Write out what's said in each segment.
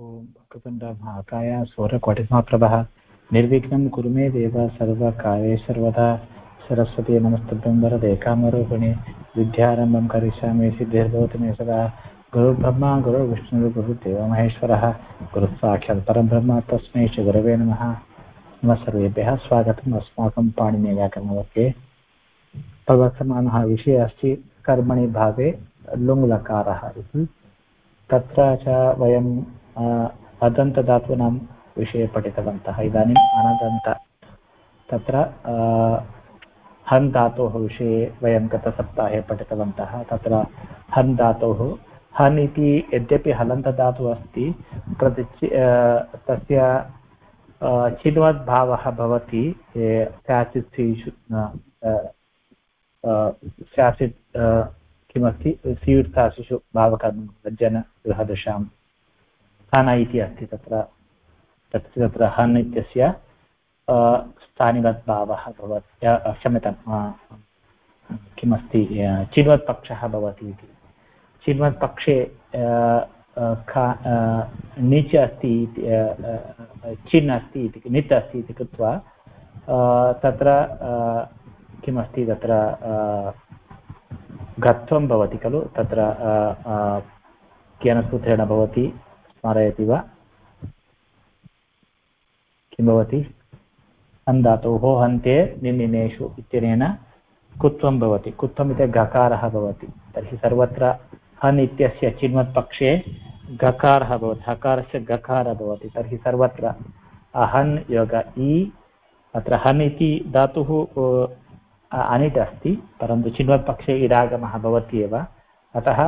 ॐ भक्तपुण्डमहाकाय सौरकोटिमाप्रभः निर्विघ्नं कुरु मे देव सर्वकार्ये सर्वदा। सरस्वती नमस्तुभ्यं वरदे विद्यारम्भं करिष्यामि, सिद्धिर्भवति मे सदा। गुरुब्रह्मा गुरुविष्णुर्गुरुदेवो महेश्वरः। गुरुसाक्षात् परब्रह्म, तस्मै श्रीगुरवे नमः। नमः सर्वेभ्यः, स्वागतम्। अस्माकं पाणिनीयव्याकरणवर्गे प्रवर्तमानः विषयः अस्ति कर्मणि भावे लुङ्लकारः इति। तत्र च वयं अदन्तधातूनां विषये पठितवन्तः इदानीम् अनदन्त तत्र हन् धातोः विषये वयं गतसप्ताहे पठितवन्तः तत्र हन् धातोः हन् इति यद्यपि हलन्तधातुः अस्ति प्रति तस्य चिन्वद्भावः भवति स्याचित् स्त्रीषु स्याचित् किमस्ति भावकर्म हन इति अस्ति तत्र, तत् तत्र हन् इत्यस्य स्थानिवद्भावः भवति क्षम्यतां किमस्ति चिन्वत्पक्षः भवति इति। चिन्वत्पक्षे णिच् अस्ति चिन् अस्ति इति, नित् अस्ति इति कृत्वा तत्र किमस्ति तत्र घत्वं भवति खलु, तत्र केन सूत्रेण भवति स्मारयति वा? किं भवति हन् धातोः हन्ते निन्निनेषु इत्यनेन कुत्वं भवति। कुत्वम् इति गकारः भवति। तर्हि सर्वत्र हन् इत्यस्य चिन्वत्पक्षे गकारः भवति। हकारस्य गकारः भवति। तर्हि सर्वत्र अहन् योग इ अत्र हन् इति धातुः अनिट् अस्ति, परन्तु चिन्वत्पक्षे इडागमः भवति अतः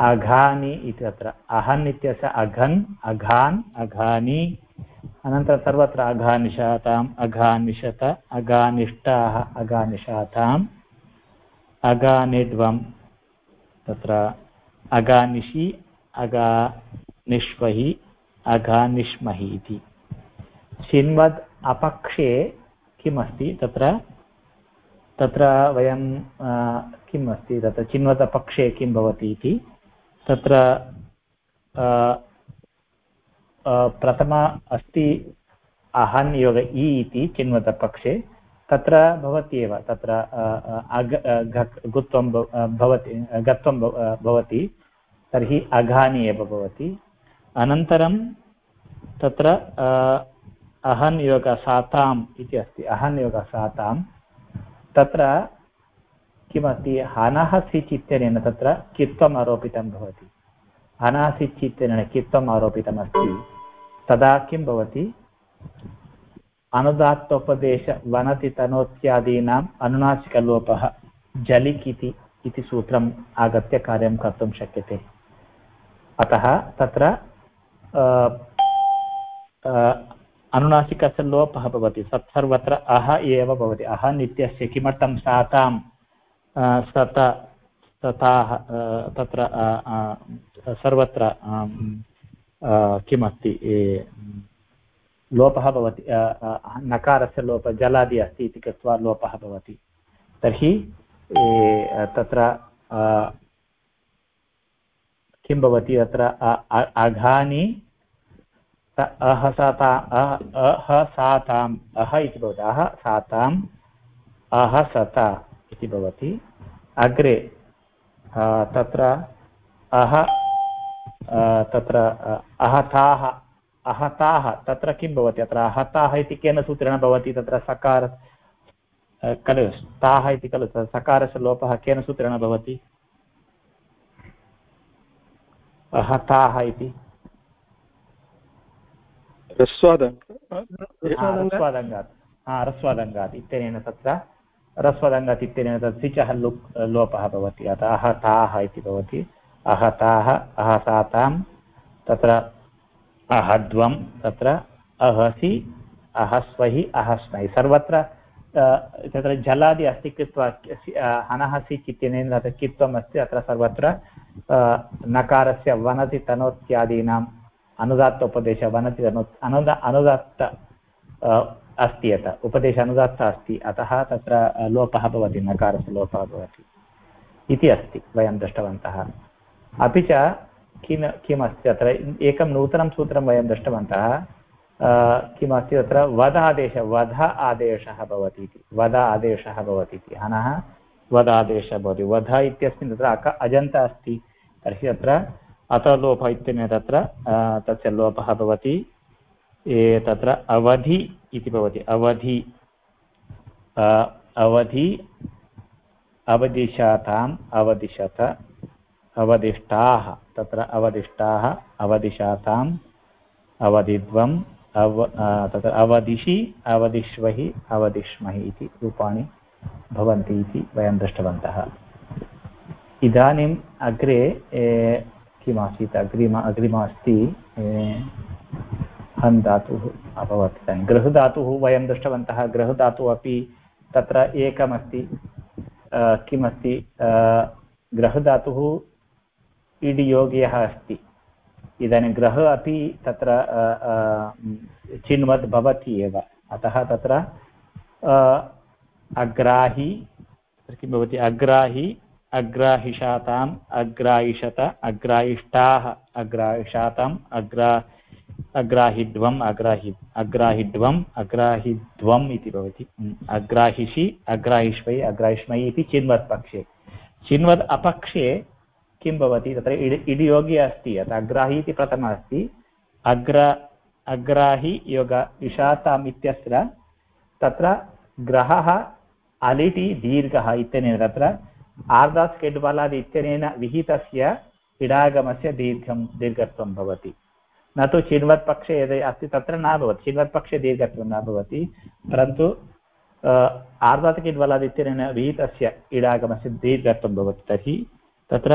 अघानि इति अत्र अहन् इत्यस्य अघन्, अघान्, अघानि, अनन्तरं सर्वत्र अघानिशाताम्, अघानिशत अघानिष्टाः अघानिशाताम् अगानिड्वं तत्र अगानिशि अगानिष्वहि अगानिष्महि इति। चिन्वद् अपक्षे किमस्ति तत्र? तत्र वयं किम् अस्ति तत्र? चिन्वदपक्षे किं भवति इति? तत्र प्रथम अस्ति अहन् योग इ इति चिन्वतपक्षे, तत्र भवति एव तत्र अग गुत्वं भवति, गत्वं भवति, तर्हि अघानि एव भवति। अनन्तरं तत्र अहन् योगसाताम् इति अस्ति, अहन् योगसातां तत्र किमस्ति? हनः सिच् इत्यनेन तत्र कित्वम् आरोपितं भवति? हनः सिच् इत्यनेन कित्वम् आरोपितमस्ति? तदा किं भवति? अनुदात्तोपदेश वनति तनोत्यादीनाम् अनुनासिकलोपः जलिक् इति सूत्रम् आगत्य कार्यं कर्तुं शक्यते। अतः तत्र अनुनासिकस्य लोपः भवति। तत् अह एव भवति। अह नित्यस्य किमर्थं सातां सत तथाः तत्र सर्वत्र किमस्ति लोपः भवति नकारस्य लोपः, जलादि अस्ति इति कृत्वा लोपः भवति। तर्हि तत्र किं भवति अत्र अघानि अह, साता अह इति भवति, अह, साताम्, अह, सता इति भवति। अग्रे तत्र अह तत्र अहताः अहताः तत्र किं भवति अत्र? अहताः इति केन सूत्रेण भवति? तत्र सकार खलु ताः इति खलु सकारस्य लोपः केन सूत्रेण भवति? अहताः इति। रस्वादङ्गात्। रस्वादङ्गात् इत्यनेन तत्र रस्वदङ्गत् इत्यनेन तत् सिचः लुप्, लोपः भवति। अतः अहताः इति भवति। अहताः अहतातां तत्र अहद्वं तत्र अहसि, अहस्वहि, अहस्मै। सर्वत्र तत्र जलादि अस्ति कृत्वा हनः सिच् इत्यनेन तत्र कित्वम् अस्ति, अत्र सर्वत्र नकारस्य वनति तनोत्यादीनाम् अनुदात्त उपदेशः वनति तनो अनुदा, अनुदात्त अस्ति यत् उपदेश अनुदात्तः अस्ति, अतः तत्र लोपः भवति, नकारस्य लोपः भवति इति अस्ति, वयं दृष्टवन्तः। अपि च, किं, किमस्ति अत्र, एकं नूतनं सूत्रं वयं दृष्टवन्तः किमस्ति तत्र वध आदेशः वध आदेशः भवति इति वध आदेशः भवति इति। अनः वध आदेशः भवति। वध इत्यस्मिन् तत्र अक, अजन्त अस्ति। तर्हि तत्र अतलोपः इत्यनेन तत्र तस्य लोपः भवति। तत्र अवधि इति भवति। अवधि अवधि अवदिशताम् अवदिशत अवदिष्टाः तत्र अवदिष्टाः अवदिशाताम् अवधिद्वम्, अव तत्र अवदिशि अवदिष्वहि अवदिष्महि इति रूपाणि भवन्ति इति वयं दृष्टवन्तः। इदानीम् अग्रे किमासीत्? अग्रिम अग्रिम अस्ति हन् धातुः अभवत् इदानीं। गृहधातुः वयं दृष्टवन्तः, गृहधातुः अपि तत्र एकमस्ति किमस्ति? गृहधातुः इडियोग्यः अस्ति। इदानीं ग्रह अपि तत्र चिन्वद् भवति एव। अतः तत्र अग्राहि किं भवति? अग्राहि, अग्राहिषाताम् अग्रायिषत अग्रायिष्टाः अग्रायिषाताम् अग्रा अग्राहिध्वम् अग्राहि अग्राहिध्वम् अग्राहिध्वम् इति भवति। अग्राहिषि, अग्राहिष्मै अग्राहिष्मै इति चिन्वत् पक्षे चिन्वद् अपक्षे किं भवति, तत्र इड्, इडियोगी अस्ति, यत् अग्राही इति प्रथमः अस्ति। अग्र, अग्राहि योग विषाताम् इत्यत्र तत्र ग्रहः, अलिटि, दीर्घः इत्यनेन तत्र आर्दास् केड्बलादि इत्यनेन विहितस्य इडागमस्य दीर्घं, दीर्घत्वं भवति। न तु चिन्वत् पक्षे यद् अस्ति तत्र न भवति चिन्वत् पक्षे दीर्घत्वं न भवति। परन्तु आर्दातकिड्बलादि इत्यनेन विहितस्य इडागमस्य दीर्घत्वं भवति तर्हि तत्र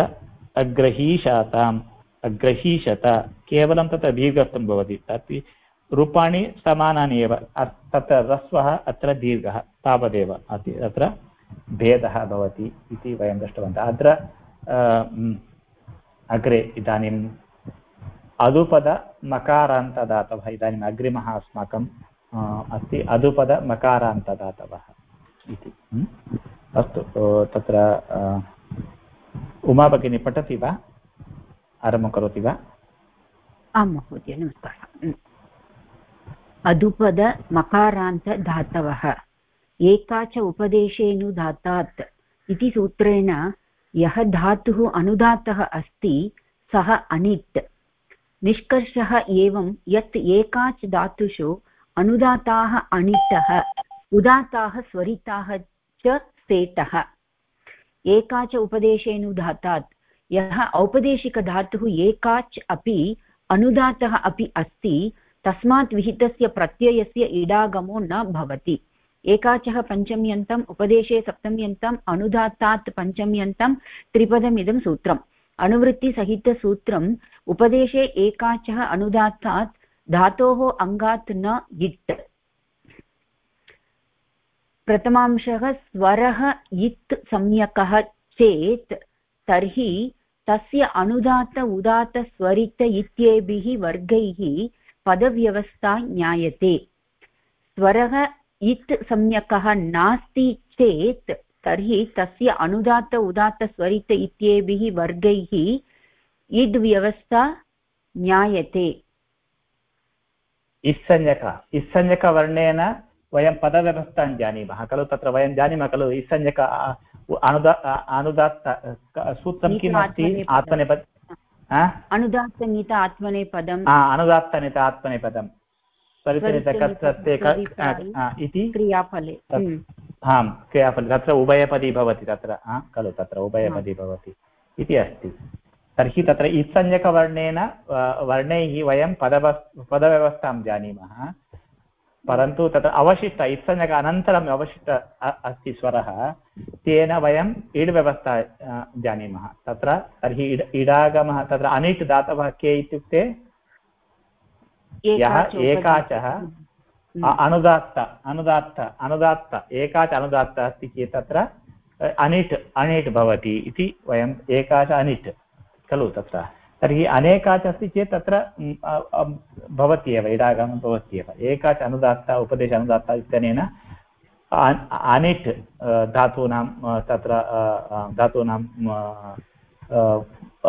अग्रहीशाताम्, अग्रहीशत केवलं तत्र दीर्घत्वं भवति। तर्हि रूपाणि समानानि एव। तत्र ह्रस्वः, अत्र दीर्घः, तावदेव अत्र भेदः भवति इति वयं दृष्टवन्तः। अत्र अग्रे इदानीम् अदुपदमकारान्तदातवः इदानीम् अग्रिमः अस्माकम् अस्ति अदुपदमकारान्तदातवः इति अस्तु तत्र उमा भगिनी पठति वा आरम्भं करोति वा आं महोदय नमस्कारः अधुपद मकारान्तधातवः एका च उपदेशेनुदातात् इति सूत्रेण यः धातुः अनुदातः अस्ति सः अनिट् निष्कर्षः एवं यत् एकाच् धातुषु अनुदाताः अनिटः उदाताः स्वरिताः च सेटः एका च उपदेशेनुदातात्, यः औपदेशिकधातुः एकाच् अपि अनुदातः अपि अस्ति, तस्मात् विहितस्य प्रत्ययस्य इडागमो न भवति। एकाचः पञ्चम्यन्तम् उपदेशे सप्तम्यन्तम् अनुदात्तात् पञ्चम्यन्तं, त्रिपदमिदं सूत्रम्। अनुवृत्तिसहितसूत्रम् उपदेशे एकाचः अनुदात्तात् धातोः अङ्गात् न इट् प्रथमांशः स्वरः इत् सम्यकः चेत् तर्हि तस्य अनुदात उदात स्वरित इत्येभिः वर्गैः पदव्यवस्था ज्ञायते। स्वरः इत् सम्यकः नास्ति चेत् तर्हि तस्य अनुदात उदात स्वरित इत्येभिः वर्गैः इड् व्यवस्था ज्ञायते। इत्संज्ञक। इत्संज्ञकवर्णेन वयं पदव्यवस्थां जानीमः। खलु तत्र वयं जानीमः खलु इत्संज्ञक अनुदा अनुदात्त सूत्रं किम् अस्ति आत्मनेपद अनुदात्तनित आत्मनेपदम् अनुदात्तनित आत्मनेपदं इति? क्रियाफले। आम् क्रियाफले तत्र उभयपदी भवति तत्र खलु तत्र उभयपदी भवति इति अस्ति। तर्हि तत्र इत्संज्ञकवर्णेन वर्णैः वयं पदव पदव्यवस्थां जानीमः। परन्तु तत्र अवशिष्ट इत्संज्ञक अनन्तरम् अवशिष्ट अस्ति स्वरः तेन वयम् इड् व्यवस्था जानीमः। तत्र तर्हि इड् इडागमः तत्र अनिट् दातवः के इत्युक्ते? यः एकाचः अनुदात्त अनुदात्त अनुदात्त, एकाच अनुदात्त अस्ति चेत् तत्र अनिट् अनिट् भवति इति वयम् एकाच अनिट् खलु तत्र। तर्हि अनेकाच अस्ति चेत् तत्र भवत्येव इडागमः भवत्येव। एकाच अनुदात्त, उपदेश अनुदात्त इत्यनेन अनिट् धातूनां तत्र धातूनां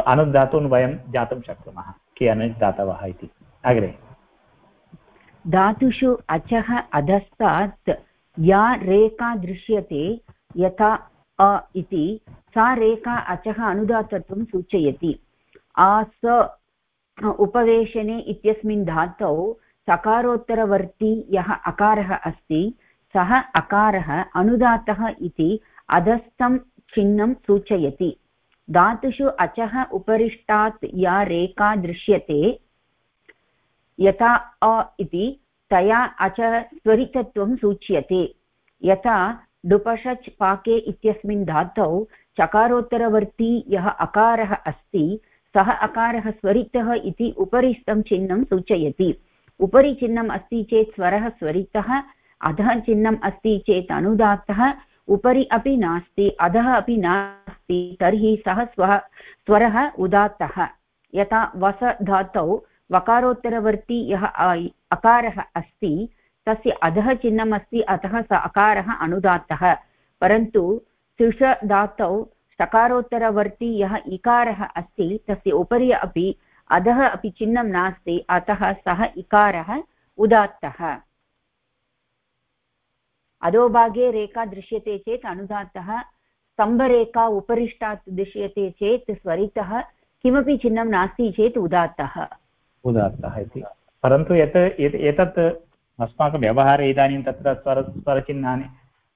अनुधातून् वयं ज्ञातुं शक्नुमः, के अनुदातवः इति। अग्रे। धातुषु अचः अधस्तात्, या रेखा दृश्यते यथा अ इति, सा रेखा अचः अनुदातत्वं सूचयति। आस उपवेशने इत्यस्मिन् धातौ सकारोत्तरवर्ती यः अकारः अस्ति, सः अकारः अनुदातः इति अधस्थं चिह्नं सूचयति। धातुषु अचः उपरिष्टात् या रेखा दृश्यते यथा अ इति, तया अच स्वरितत्वं सूच्यते। यथा डुपषच् पाके इत्यस्मिन् धातौ चकारोत्तरवर्ती यः अकारः अस्ति, सः अकारः स्वरितः इति उपरिस्थं चिह्नं सूचयति। उपरि चिह्नम् अस्ति चेत् स्वरः स्वरितः, अधः चिह्नम् अस्ति चेत् अनुदात्तः, उपरि अपि नास्ति, अधः अपि नास्ति, तर्हि सः स्व, स्वरः उदात्तः। यथा वस धातौ वकारोत्तरवर्ती यः अकारः अस्ति, तस्य अधः चिह्नम् अस्ति, अतः स अकारः अनुदात्तः। परन्तु धातौ सकारोत्तरवर्ती यः इकारः अस्ति, तस्य उपरि अपि अधः अपि चिह्नं नास्ति, अतः सः इकारः उदात्तः। अधोभागे रेखा दृश्यते चेत् अनुदात्तः, स्तम्भरेखा उपरिष्टात् दृश्यते चेत् स्वरितः किमपि चिह्नं नास्ति चेत् उदात्तः। उदात्तः इति। परन्तु यत् एतत् अस्माकं व्यवहारे इदानीं तत्र स्वर स्वरचिह्नानि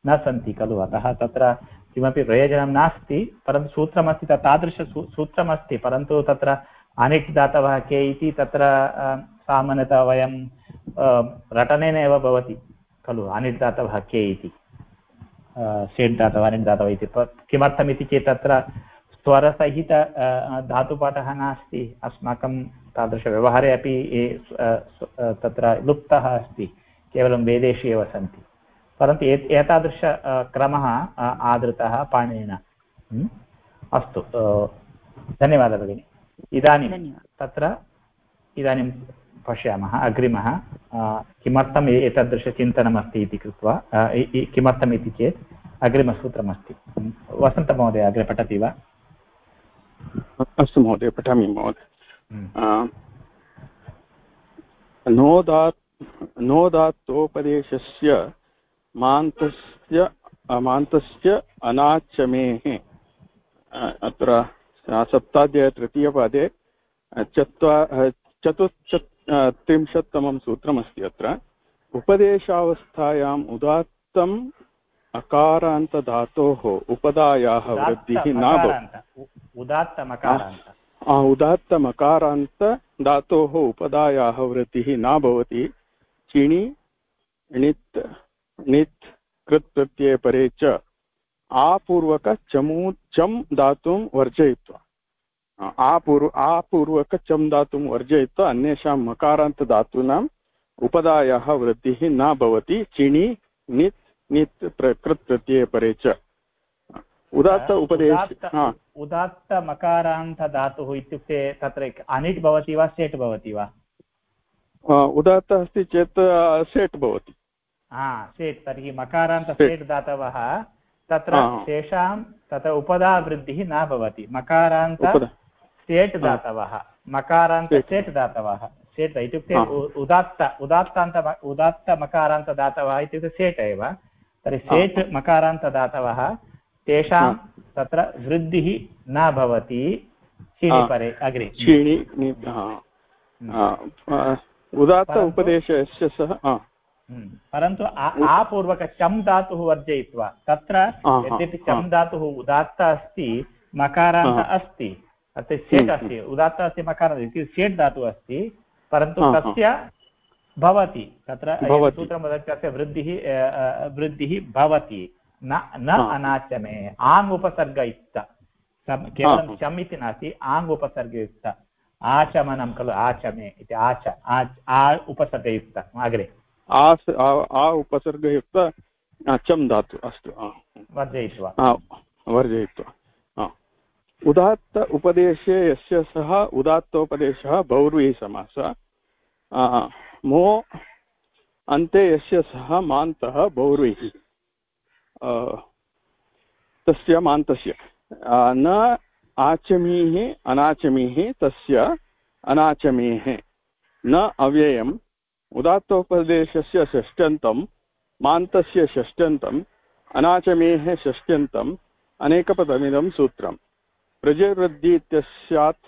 न सन्ति खलु। अतः तत्र किमपि प्रयोजनं नास्ति, परन्तु सूत्रमस्ति तत् तादृश सूत्रमस्ति, परन्तु तत्र अनिट् दातवः के इति तत्र सामान्यतः वयं रटनेन एव भवति खलु अनिट् दातवः के इति। सेट् दातवः अनिट् दातवः इति किमर्थमिति चेत् तत्र स्वरसहित धातुपाठः नास्ति। अस्माकं तादृशव्यवहारे अपि तत्र लुप्तः अस्ति केवलं वेदेषु एव सन्ति। परन्तु एतादृश क्रमः आदृतः पाणिनिना। अस्तु धन्यवादः भगिनि। इदानीं तत्र इदानीं पश्यामः अग्रिमः किमर्थम् एतादृशचिन्तनमस्ति इति कृत्वा किमर्थम् इति चेत् अग्रिमसूत्रमस्ति। वसन्तमहोदय अग्रे पठति वा? अस्तु महोदय पठामि महोदय। नोदात् नोदात्तोपदेशस्य मान्तस्य मान्तस्य अनाचमेः अत्र सप्ताध्यायतृतीयपदे चत्वा चतुश्च त्रिंशत्तमं सूत्रमस्ति अत्र. उपदेशावस्थायाम् उदात्तम् अकारान्तधातोः उपदायाः वृद्धिः न भवति उदात्तमकारान्त उदात्तमकारान्त धातोः उपदायाः वृत्तिः न भवति। चिणि णित् णित् कृत् प्रत्यये परे च आपूर्वकचमू चम् दातुं वर्जयित्वा। आपूर्व आपूर्वक चम् दातुं वर्जयित्वा अन्येषां मकारान्तधातूनाम् उपदायाः वृद्धिः न भवति। चिणि णित् णित् कृत् प्रत्यये परे च। उदात्त उपदेश उदात्तमकारान्तधातुः इत्युक्ते तत्र अनिट् भवति वा सेट् भवति वा? उदात्त अस्ति चेत् सेट् भवति। हा सेट् तर्हि मकारान्त सेट्। दातवः तत्र तेषां तत्र उपदावृद्धिः न भवति। मकारान्त सेट् दातवः मकारान्त सेट्। दातवः सेट् इत्युक्ते उदात्त उदात्तान्त उदात्तमकारान्तदातवः इत्युक्ते सेट् एव। तर्हि सेट् मकारान्तदातवः तेषां तत्र वृद्धिः न भवति क्षीणिपरे अग्रे। क्षीणि हम्म। उदात्त उपदेशस्य सः हम्म। परन्तु आपूर्वक चम् धातुः वर्जयित्वा तत्र यद्यपि चम् धातुः उदात्त अस्ति मकारान्त अस्ति तत्र सेट् अस्ति उदात्त अस्ति मकारान्त इति सेट् धातुः अस्ति परन्तु तस्य भवति तत्र सूत्रं वदति तस्य वृद्धिः वृद्धिः भवति। न न अनाचमे आङ् उपसर्गयुक्त केवलं चम् इति नास्ति आङ् उपसर्गयुक्त आचमनं खलु आचमे इति आच आ उपसर्गयुक्त। अग्रे। आस् आ उपसर्गयुक्त चम् धातु अस्तु वर्जयित्वा। वर्जयित्वा। उदात्त उपदेशे यस्य सः उदात्तोपदेशः बहुर्वी समासः। मो अन्ते यस्य सः मान्तः बहुर्वीः तस्य मान्तस्य। न आचमीः, अनाचमीः, तस्य अनाचमेः। न अव्ययम्। उदात्तोपदेशस्य षष्ट्यन्तं, मान्तस्य षष्ट्यन्तम् अनाचमेः षष्ट्यन्तम् अनेकपदमिदं सूत्रम्। प्रजवृद्धि इत्यस्यात्,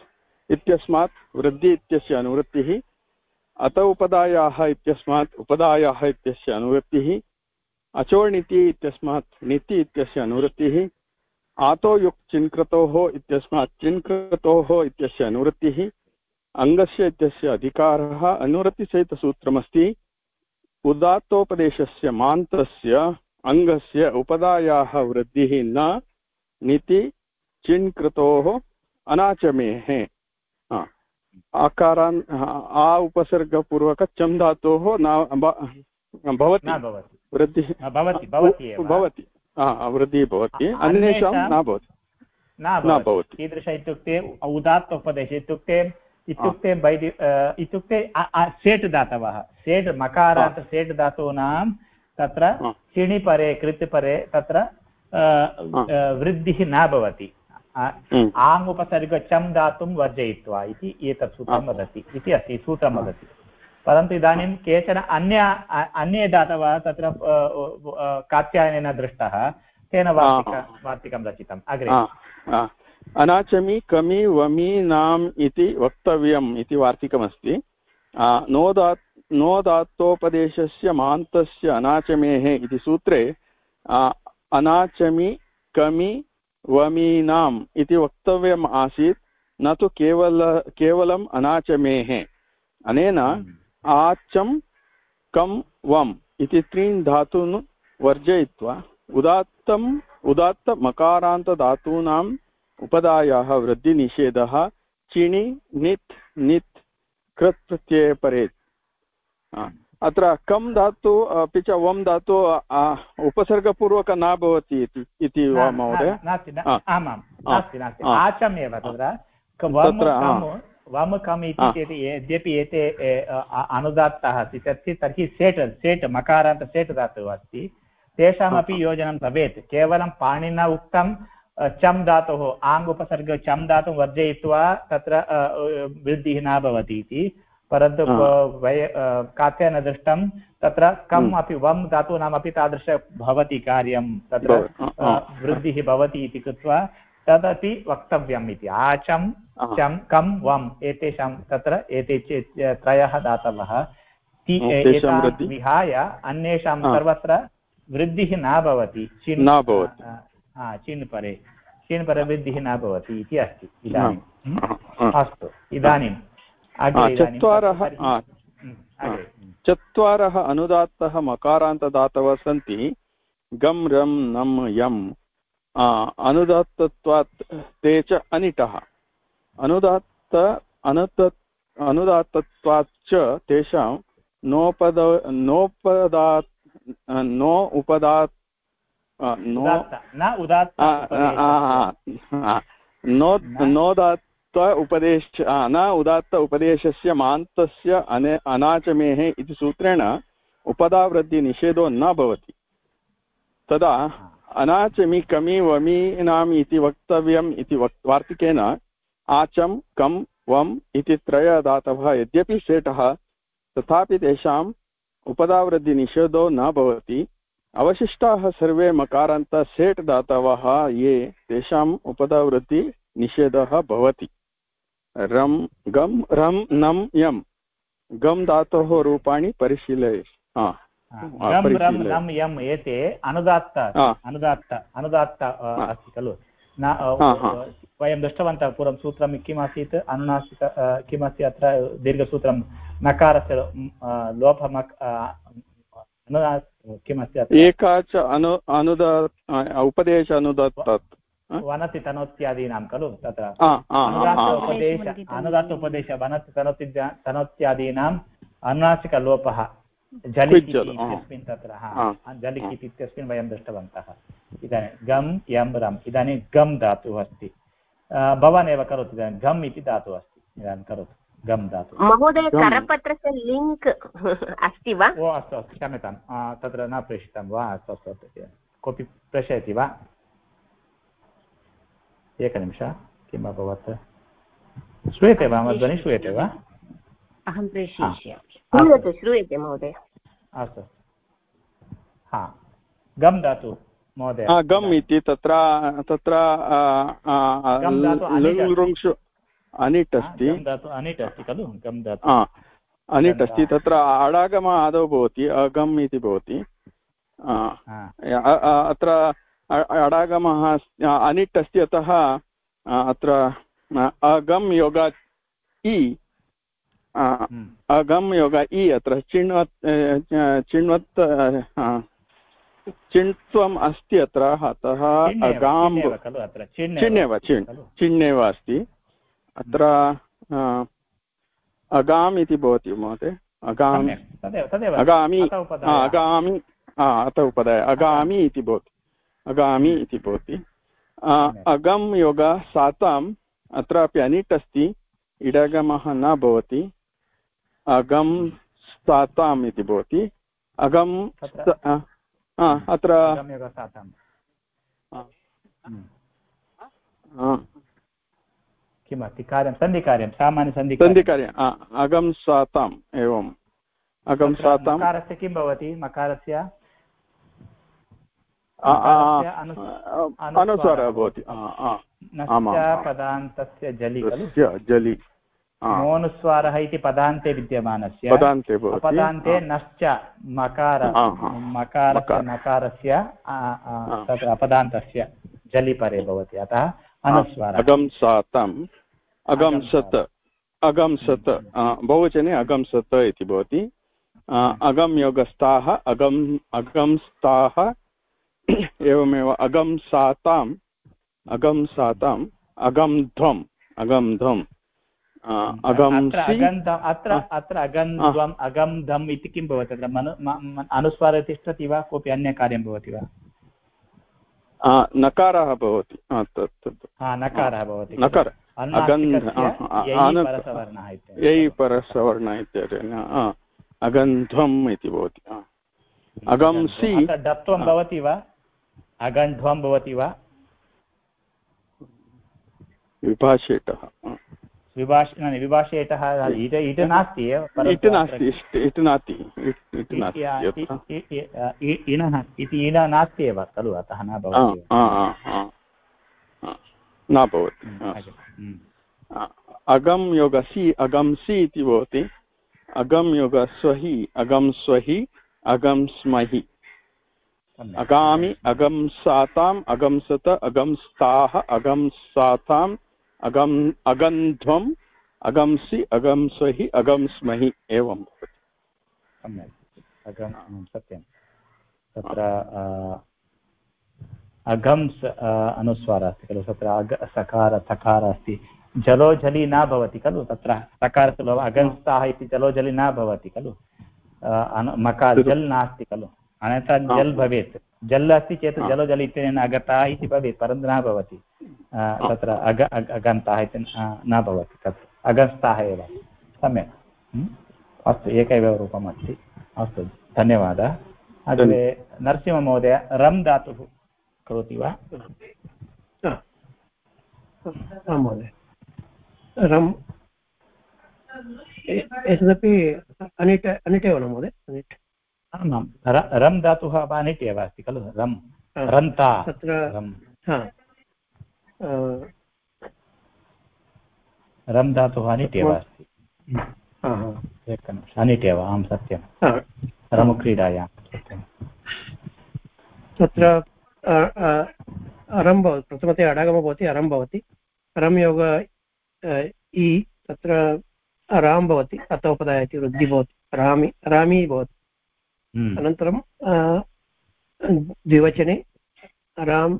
इत्यस्मात् वृद्धि इत्यस्य अनुवृत्तिः, अत उपदायाः इत्यस्मात् उपदायाः इत्यस्य अनुवृत्तिः अचोणिति इत्यस्मात् निति इत्यस्य अनुवृत्तिः, आतो युक् चिन्कृतोः इत्यस्मात् चिन्कृतोः इत्यस्य अनुवृत्तिः, अङ्गस्य इत्यस्य अधिकारः अनुवृत्तिसहितसूत्रमस्ति। उदात्तोपदेशस्य मान्तस्य अङ्गस्य उपदायाः वृद्धिः न, निति चिन्कृतोः अनाचमेः। आकारान् आ उपसर्गपूर्वक चम् धातोः न भवति। वृद्धिः भवति वृद्धिः भवति। अन्येषां न भवति। न भवति। कीदृश इत्युक्ते उदात्त उपदेशः इत्युक्ते इत्युक्ते वैदि इत्युक्ते सेट् दातवः। सेट् मकारात् सेट् धातूनां तत्र चिणिपरे कृतिपरे तत्र वृद्धिः न भवति। आङ् उपसर्ग चम् दातुं वर्जयित्वा इति एतत् सूत्रं वदति। इति अस्ति सूत्रं वदति। परन्तु इदानीं केचन अन्य अन्ये दातवः तत्र कात्यायनेन दृष्टः तेन वार्तिक वार्तिकं रचितम्। अग्रे। अनाचमि कमि वमि नाम् इति वक्तव्यम् इति वार्तिकमस्ति। नोदा नोदात्तोपदेशस्य मान्तस्य अनाचमेः इति सूत्रे अनाचमि कमि वमीनाम् इति वक्तव्यम् आसीत् न तु केवल केवलम् अनाचमेः। अनेन हम्म। आचं कं वम् इति त्रीन् धातून् वर्जयित्वा उदात्तम् उदात्तमकारान्तधातूनाम् उपदायाः वृद्धिनिषेधः चिणि नित् नित् कृत् प्रत्यये परेत्। अत्र कं धातु अपि च वम् धातु उपसर्गपूर्वक न भवति इति वा महोदय? वामकम् इति चेत् यद्यपि एते अनुदात्तः अस्ति तर्हि तर्हि सेट् सेट् मकारान्त सेट् धातुः अस्ति। तेषामपि योजनं भवेत्। केवलं पाणिना उक्तं चम् धातुः आङ् उपसर्ग चम् धातुं वर्जयित्वा तत्र वृद्धिः न भवति इति। परन्तु वय कात्यायन दृष्टं तत्र कम् हम्म। अपि वम् धातूनामपि तादृश भवति कार्यं। तत्र वृद्धिः भवति इति कृत्वा तदपि वक्तव्यम् इति। आचं चं कं वम् एतेषां तत्र एते त्रयः दातवः। विहाय अन्येषां सर्वत्र वृद्धिः न भवति। चिन् न भवति। चिन् परे चिन् परे वृद्धिः न भवति इति अस्ति। इदानीम् अस्तु। इदानीम् चत्वारः चत्वारः अनुदात्तः मकारान्तदातवः सन्ति। गम् रम् नम् यम्। अनुदात्तत्वात् ते च अनिटः। अनुदात्त अनुत अनुदात्तत्वाच्च तेषां नोपद नोपदात् नो उपदात् नो नोदात्त उपदेश न उदात्त उपदेशस्य मान्तस्य अने अनाचमेः इति सूत्रेण उपदावृद्धिनिषेधो न भवति। तदा अनाचमि कमि वमीनाम् इति वक्तव्यम् इति वार्तिकेन आचं, कं वम् इति त्रयदातवः। यद्यपि सेटः तथापि तेषाम् उपदावृद्धिनिषेधो न भवति। अवशिष्टाः सर्वे मकारान्त सेट् दातवः ये तेषाम् उपदावृत्तिनिषेधः भवति। रं, गं, रं नं यं। गं धातोः रूपाणि परिशीलय रं यम् एते अनुदात्त अनुदात्त अनुदात्त अस्ति खलु न वयं दृष्टवन्तः पूर्वं सूत्रं किमासीत् अनुनासिक किमस्ति अत्र दीर्घसूत्रं नकारस्य लोपमक् किमस्ति अत्र एका च अनु अनुदा उपदेश अनुदत्तात् वनति तनोत्यादीनां खलु तत्र अनुदात्त उपदेश अनुदात्त उपदेश वनति तनोति तनोत्यादीनाम् अनुनासिकलोपः इत्यस्मिन् तत्र जलिकिति इत्यस्मिन् वयं दृष्टवन्तः। इदानीं गम् यं रम् इदानीं गम् धातुः अस्ति। भवान् एव करोतु इदानीं। गम् इति धातुः अस्ति। इदानीं करोतु। गम् धातु। महोदय करपत्रस्य लिङ्क् अस्ति वा? ओ अस्तु अस्तु क्षम्यतां तत्र न प्रेषितं वा? अस्तु अस्तु अस्तु कोऽपि प्रेषयति वा? एकनिमिष। किम् अभवत्? श्रूयते वा? मम ध्वनिः श्रूयते वा? अहं प्रेषयिष्यामि। श्रूयते श्रूयते महोदय। अस्तु। हा गम् दातु महोदय। गम् इति तत्र तत्र अनिट् अस्ति। लृङ्क्षु अनिट् अस्ति। अनिट् अस्ति खलु गम् धातु हा, अनिट् अस्ति। तत्र अडागम आदौ भवति अगम् इति भवति। आ, अत्र अडागमः अनिट् अस्ति अतः अ, अत्र अगम् योगात् इ अगम् योग इ अत्र चिण्वत् चिण्वत् चिण्त्वम् अस्ति अत्र अतः अगाम् चिण्येव चिण् खलु चिण्येव अस्ति अत्र अगाम् इति भवति महोदय अगाम् सम्यक् तदेव तदेव अगामि। हा, अगामि अत उपदय अगामि इति भवति अगामि इति भवति अ, अगम् योग साताम् अत्रापि अनिट् अस्ति इडगमः न भवति अगम् साताम् इति भवति। अगम् अत्र हम्म, किमस्ति? कार्यं सन्धिकार्यं सामान्यसन्धिकार्यं सन्धिकार्य। अ, अगम् साताम् एवम्। अगम् तत्र मकारस्य किं भवति? मकारस्य? मकारस्य अनु- अनुस्वारः। भवति। पदान्तस्य जलि खलु? जलि। मोनुस्वारः इति पदान्ते विद्यमानस्य। पदान्ते अपदान्ते अ, नश्च मकार हा, हा। मकारस्य मकार। नकारस्य तत्र अपदान्तस्य जलि परे भवति। अतः अनुस्वारः। अगं सातम्। अगं सत्। अगं सत्। अ, बहुवचने अगं सत् इति भवति। अगम् अगं स्थाः एवमेव अगं साताम् अगं साताम् अत्र अत्र अगन्ध्वम् अगन्धम् इति किं भवति तत्र मनु अनुस्वारे तिष्ठति वा कोऽपि अन्यकार्यं भवति वा नकारः भवति नकारः भवति नकार ययि परसवर्णः इत्यनेन। अगन्ध्वम् इति भवति अगंसि डत्वं भवति वा अगण्ध्वं भवति वा विभाषेटः. विभाष न, विभाषेटः इट इट नास्ति एव इट् नास्ति इट् नास्ति इणः इति इण नास्ति एव खलु अतः न भवति. न भवति अगं योगसि अगंसि इति भवति अगं योगस्वहि अगं स्वहि अगं स्महि। अगामि अगं साताम् अगं सत अगं स्थाः अगं साताम् अगम् अगन्ध्वम् अगंसि अगं स्वहि अगं स्महि एवं भवति। सम्यक्। हम्म, सत्यं तत्र अ, अगं स अ, अनुस्वारः अस्ति खलु। तत्र अग सकार सकार अस्ति। जलो जलि न भवति खलु। तत्र लोपः अगंस्ताः इति जलो जलि न भवति खलु। मकार जल् नास्ति खलु। अन्यथा जल् भवेत्। जल् अस्ति चेत् हा। जलो जलि इत्यनेन अगताः इति भवेत् परन्तु न भवति अ, तत्र अग अग- अगन्ताः इति न भवति तत्र अगस्ताः एव। सम्यक्? अस्तु एकैव रूपम् अस्ति। अस्तु धन्यवादः। अग्रे नरसिंहमहोदय रम् धातुः करोति वा? महोदय। रम् ए- एतदपि अनिट् अनिट् एव न महोदय? अनिट्। आमां र- रम् धातुः अनिट् एव अस्ति खलु? रम् हा, रन्ता। तत्र रम् हा। धातुः अनिट् एव अस्ति। एकनिमिषम्। अनिट् एव आं सत्यं। रमुक्रीडायां। तत्र अरं भवति प्रथमतया अडागमः भवति अरं भवति। अरं योग इ तत्र रां भवति अतोपदाय इति वृद्धिः भवति। रामि रामी भवति। अनन्तरं अ, द्विवचने राम्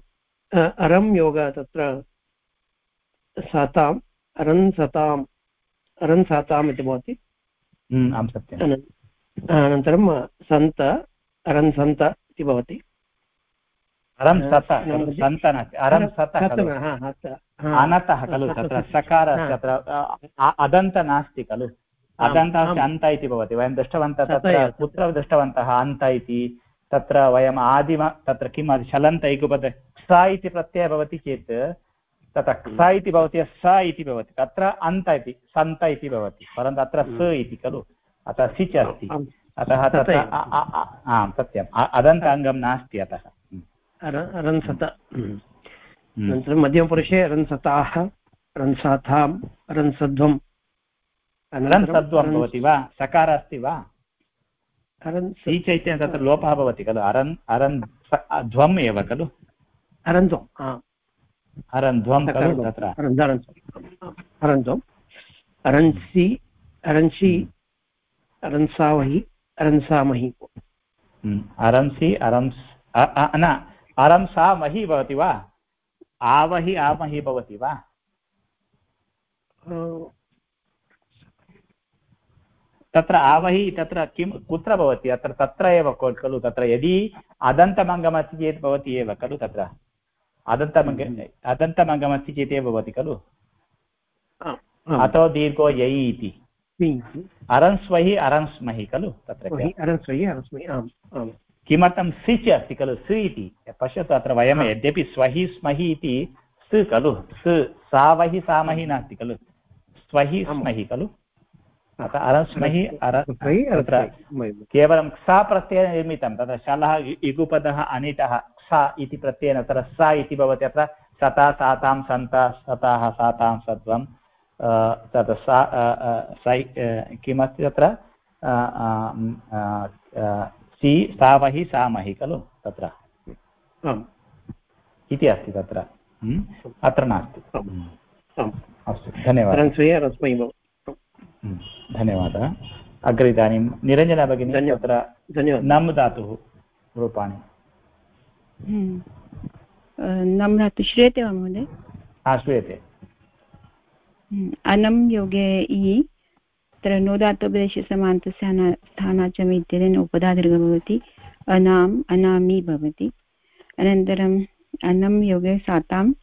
अरं योग तत्र सताम् अरन् सताम् अरन् साताम् इति भवति। अनन्- अनन्तरं सन्त अरन् सन्त इति भवति। अरं सत। सन्त नास्ति अरं सत खलु। सतम, स- अनतः खलु तत्र सत- तत्र अदन्त नास्ति खलु। आम्। अन्त इति भवति वयं दृष्टवन्तः तत्र। कुत्र दृष्टवन्तः अन्त इति तत्र वयम् आदिम तत्र किम् शलन्त इकुपद क्सा इति प्रत्ययः भवति चेत् तत्र स इति भवति स इति भवति तत्र अन्त इति सन्त इति भवति परन्तु अत्र स इति खलु अतः सिच् अस्ति। अतः तत्र आं सत्यम् अदन्त अङ्गं नास्ति अतः। रन्सत। अनन्तरं मध्यमपुरुषे रन्सताः रन्साथां रन्सध्वं रन्सध्वं भवति वा? सकार अस्ति वा? सी चैत्यं तत्र लोपः भवति खलु? अरन् अरन् ध्वम् एव खलु? अरन्ध्वम् अरन्ध्वं खलु तत्र? अरन्ध्वम् अरन्सि अरंसि अरंसावहि अरंसामहि अरंसि अरंस् न अरंसामहि भवति वा? आवहि आमहि भवति वा? तत्र आवहि तत्र किं कुत्र भवति? अत्र तत्र एव खलु तत्र यदि अदन्तमङ्गमस्ति चेत् भवति एव खलु तत्र? अदन्तमङ्ग अदन्तमङ्गमस्ति चेत् एव भवति खलु? अतो दीर्घो यै इति। अरंस्वहि अरंस्महि खलु? तत्र किमर्थं सिच् अस्ति खलु? सि इति। पश्यतु अत्र वयं यद्यपि स्वहि स्महि इति स् खलु? स् सावहि सामहि नास्ति खलु? स्वहि स्महि खलु? अतः अरस्महि तत्र केवलं सा प्रत्ययेन निर्मितं तत्र शलः इगुपदः अनिटः सा इति प्रत्ययेन तत्र सा इति भवति अत्र सता सातां सन्ता सताः सातां सत्वं तत् सा सै किमस्ति तत्र? सि सावहि सामहि खलु तत्र। इति अस्ति तत्र। अत्र नास्ति। अस्तु धन्यवादः। धन्यवादः। अग्रे इदानीं निरञ्जना भगिनी तत्र नम् धातुः रूपाणि। नम् धातु श्रूयते वा महोदय? हा श्रूयते। अनं योगे इ तत्र नोदात्तोपदेशसमान्तस्य स्थानाचम इत्यनेन उपधादीर्घ भवति। अनाम् अनामि भवति। अनन्तरम् अनं योगे साताम्।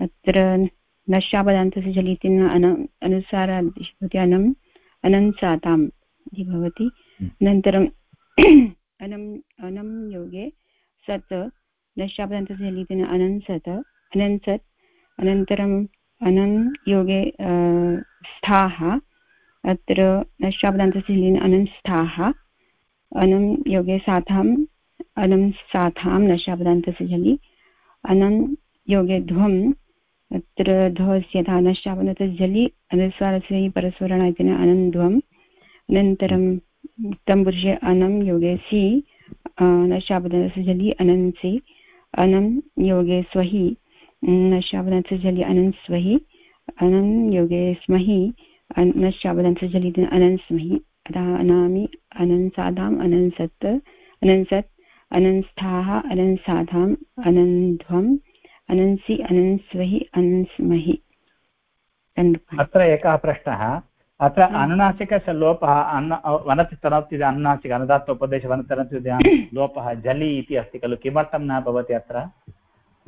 अत्र नश्यापदान्तस्य जलितेन अन अनुसारादिशति अनम् अनन्साताम् इति भवति। अनन्तरम् अनम् अनं योगे सत् नश्यापदान्तस्य जलितेन अनन्सत् अनन्सत् अनन्तरम् अनं योगे स्थाः अत्र नश्यापदान्तस्य जलिन अनंस्थाः अनं योगे साथाम् अनं साथां नश्यापदान्तस्य जलि अनं योगे ध्वम् अत्र ध्वस्य धानश्चापनतः जलि अनुस्वारस्य परस्वरण इति अनन्द्वम् अनन्तरं तं पुरुषे अनं योगे सि नश्चापदनस्य जलि, अनन्सि। अनं, योगे स्वहि नश्चापदनस्य जलि अनन्स्वहि अनं, योगे स्महि नश्चापदनस्य जलि अनन्स्महि अतः अनामि अनन्सादाम् अनन्सत् अनन्सत् अनन्स्थाः अनन्साधाम् अनन्ध्वम् अनन्सि अनन्स्वहि अनन्स्महि अत्र एकः प्रश्नः। अत्र अनुनासिकस्य लोपः अन्न वनति तनोक्ति अनुनासिक अनुदात्त उपदेश वनतनोक्ति लोपः जलि इति अस्ति खलु। किमर्थं न भवति अत्र?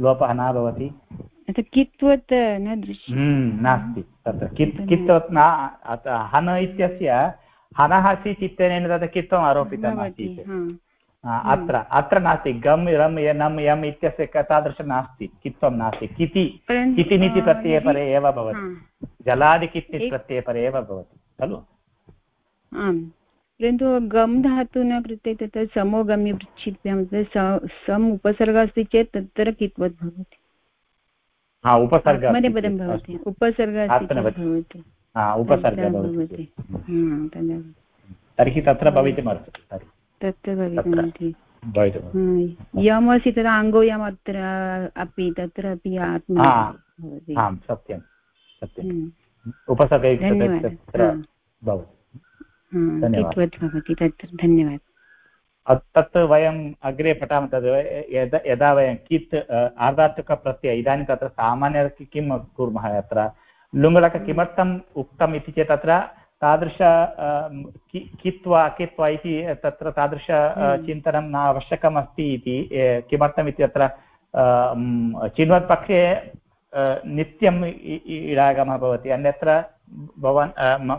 लोपः न भवति? कित्वत् न हम्म, नास्ति। तत्र कित् कित्वत् न हन इत्यस्य हनः अस्ति इत्यनेन तत् कित्वम् आरोपितम् आसीत्। अत्र अत्र नास्ति गम् रम् नम् यम् इत्यस्य तादृशं नास्ति कित्वं नास्ति किति कितिनिति एव भवति। जलादिकिति एव भवति खलु? आम्। परन्तु गम् धातुना कृते तत्र समो गम्य पृच्छिभ्यां सम् उपसर्गः अस्ति चेत् तत्र कित्वत् भवति? हा उपसर्ग भवति। उपसर्गः भवति। उपसर्गः भवति तर्हि तत्र भवितुमर्हति तत्र। भवितुमर्हति यम् अस्ति तदा अङ्गो यम् अत्र अपि तत्र अपि आत्मा सत्यं सत्यम्। उपसर्गे भवति। तत्र। धन्यवादः। तत् वयम् अग्रे पठामः तद्। यदा यदा वयं कित् आर्धात्मकप्रत्यय इदानीं तत्र सामान्य किं कुर्मः अत्र? लुङ्गलक किमर्थम् उक्तम् इति चेत् तत्र तादृश कित्वा कित्वा इति तत्र तादृश हम्म। चिन्तनं न आवश्यकम् अस्ति इति किमर्थमिति अत्र चिन्वत्पक्षे नित्यम् इडागमः भवति। अन्यत्र भवान्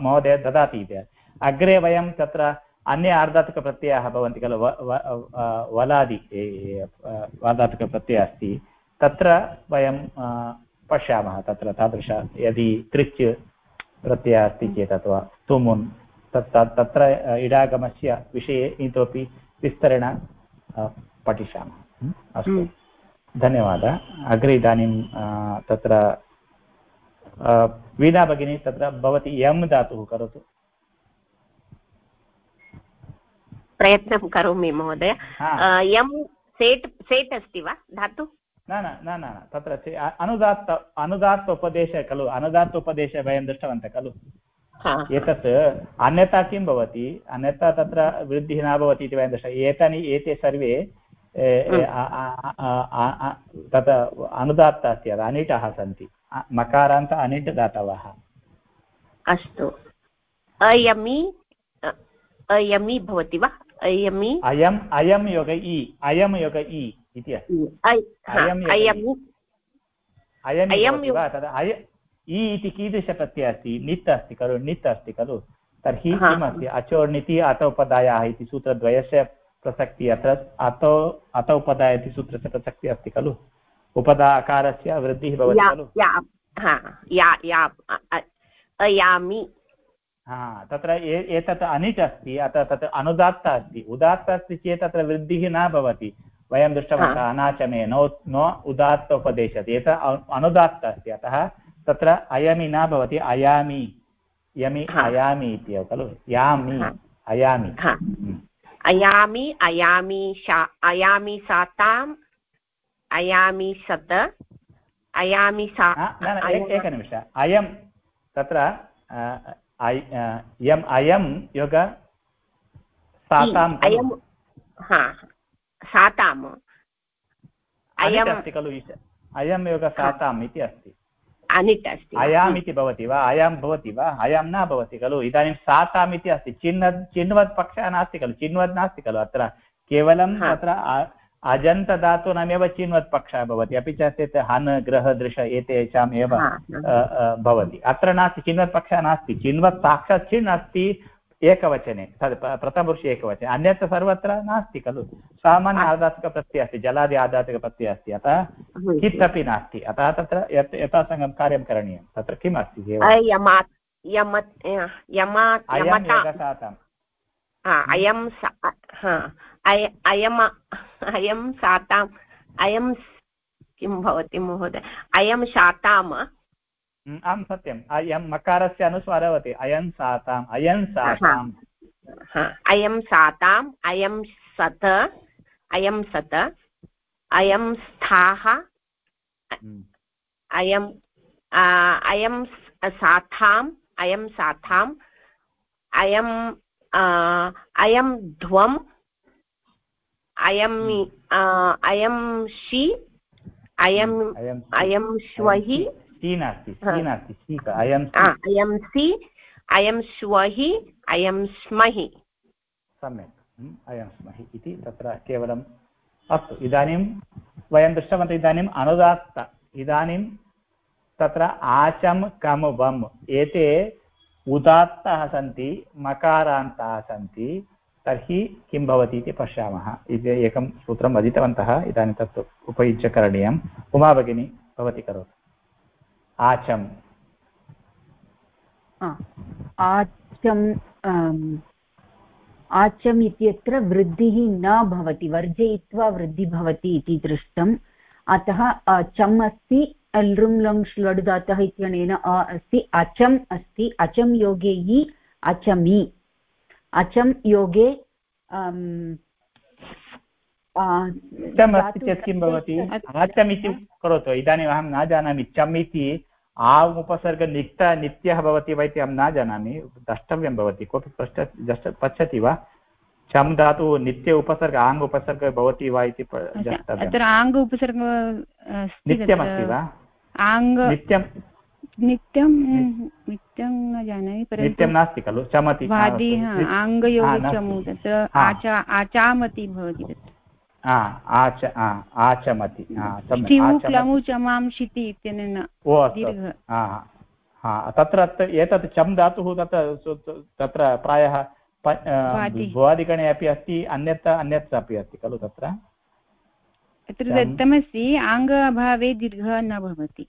महोदय ददाति इति। अग्रे वयं तत्र अन्ये आर्धातुकप्रत्ययाः भवन्ति खलु वलादि वार्धातुकप्रत्ययः अस्ति। तत्र वयं पश्यामः तत्र तादृश यदि कृच् प्रत्ययः अस्ति चेत् अथवा तुमुन्। तत् तत्र इडागमस्य विषये इतोपि विस्तरेण पठिष्यामः। अस्तु। हम्म। धन्यवादः। अग्रे इदानीं तत्र वीणा भगिनी तत्र भवती यं धातुः करोतु। प्रयत्नं करोमि महोदय। यं सेट् सेट् अस्ति वा धातु? न न न न तत्र अनुदात्त अनुदात्त उपदेशः खलु अनुदात्त उपदेशः वयं दृष्टवन्तः खलु। एतत् अन्यथा किं भवति? अन्यथा तत्र वृद्धिः न भवति इति वयं दृष्ट। एतानि एते सर्वे तत् अनुदात्त अस्ति अनिटः सन्ति। मकारान्त अनिट् दातवः अस्तु। अयमि अयमि भवति वा? अयमि? अयम् अयं योग इ अयं योग इ। इति अस्ति। वा तद् अय इ इति कीदृशप्रत्ययः अस्ति? नित् अस्ति खलु नित् अस्ति खलु। तर्हि किमस्ति? अचोर्निति अत उपदायाः इति सूत्रद्वयस्य प्रसक्तिः अत्र अतो अत उपदाय इति सूत्रस्य प्रसक्तिः अस्ति खलु। उपदा अकारस्य वृद्धिः भवति खलु। अयामि। हा तत्र एतत् अनिच् अस्ति अतः तत् अनुदात्त अस्ति। उदात्त अस्ति चेत् तत्र वृद्धिः न भवति। वयं दृष्टवन्तः अनाचमे नो नो उदात्त उपदेशति एतत् अनुदात्त अस्ति अतः तत्र अयमि न भवति अयामि। यमि अयामि इत्येव खलु? यामि अयामि। हम्म। अयामि अयामि अयामि साताम् अयामि सत अयामि सा एकनिमिष अयं तत्र यम् अयं योग साताम् साताम्। अस्ति खलु अयं योग साताम् इति अस्ति। अनिट् अस्ति अयाम् इति भवति वा? अयं भवति वा? अयं न भवति खलु। इदानीं साताम् इति अस्ति। चिह्न चिन्वत् पक्षः नास्ति खलु। चिन्वत् नास्ति खलु अत्र। केवलं तत्र अजन्तधातूनामेव चिन्वत् पक्षः भवति। अपि च चेत् हन् ग्रह दृश एतेषाम् एव भवति। अत्र नास्ति चिन्वत् पक्षः नास्ति। चिन्वत् साक्षात् चिन् अस्ति एकवचने तद् प्रथमपुरुषे एकवचने। अन्यत्र सर्वत्र नास्ति खलु। सामान्य आदातिकप्रत्ययः अस्ति जलादि आदातिकप्रत्ययः अस्ति। अतः कित् अपि नास्ति। अतः तत्र यथासङ्गं कार्यं करणीयं। तत्र किम् अस्ति अयं अयम् अयं शाताम् अयं किं भवति महोदय? अयं शाताम् आं सत्यम् अयं मकारस्य अनुस्वारः भवति अयं साताम् अयं साताम् अयं साताम् अयं सत अयं सत अयं स्थाः अयं अयं साथाम् अयं साथाम् अयं अयं ध्वम् अयम् अयं शि अयम् अयं श्वहि अयं सि अयं श्वहि अयं स्महि सम्यक् अयं स्महि इति तत्र केवलम् अस्तु इदानीं वयं दृष्टवन्तः इदानीम् अनुदात्त इदानीं तत्र आचं कम् वम् एते उदात्ताः सन्ति मकारान्ताः सन्ति तर्हि किं भवति इति पश्यामः। इति एकं सूत्रम् अधीतवन्तः इदानीं तत् उपयुज्य करणीयम्। उमा भगिनी भवती करोतु। आचम्। आचम् आचम् इत्यत्र वृद्धिः न भवति वर्जयित्वा वृद्धिः भवति इति दृष्टम् अतः चम् अस्ति लृङ् लङ् श्लड् धातः इत्यनेन अ अस्ति अचम् अस्ति अचं योगे इ अचमि अचं योगे किं भवति? अचम् इति करोतु इदानीम् अहं न जानामि चम् इति आम् उपसर्ग निक्त नित्यः भवति वा इति अहं न जानामि द्रष्टव्यं भवति। कोऽपि द्रष्ट पश्यति वा? चम् धातु नित्य उपसर्ग आङ् उपसर्ग भवति वा इति अत्र आङ् उपसर्ग नित्यमस्ति वा? आङ् नित्यं नित्यं नित्यं न जानामि नित्यं नास्ति खलु चमति आङ्गयोगचमु तत्र आचामति भवति तत्र। आच आचमति चमांशिति इत्यनेन तत्र एतत् चम् धातुः तत्र तत्र प्रायः भुवादिगणे अपि अस्ति अन्यत् अन्यत् अपि अस्ति खलु तत्र? तत्र दत्तमस्ति आङ्ग अभावे दीर्घः न भवति।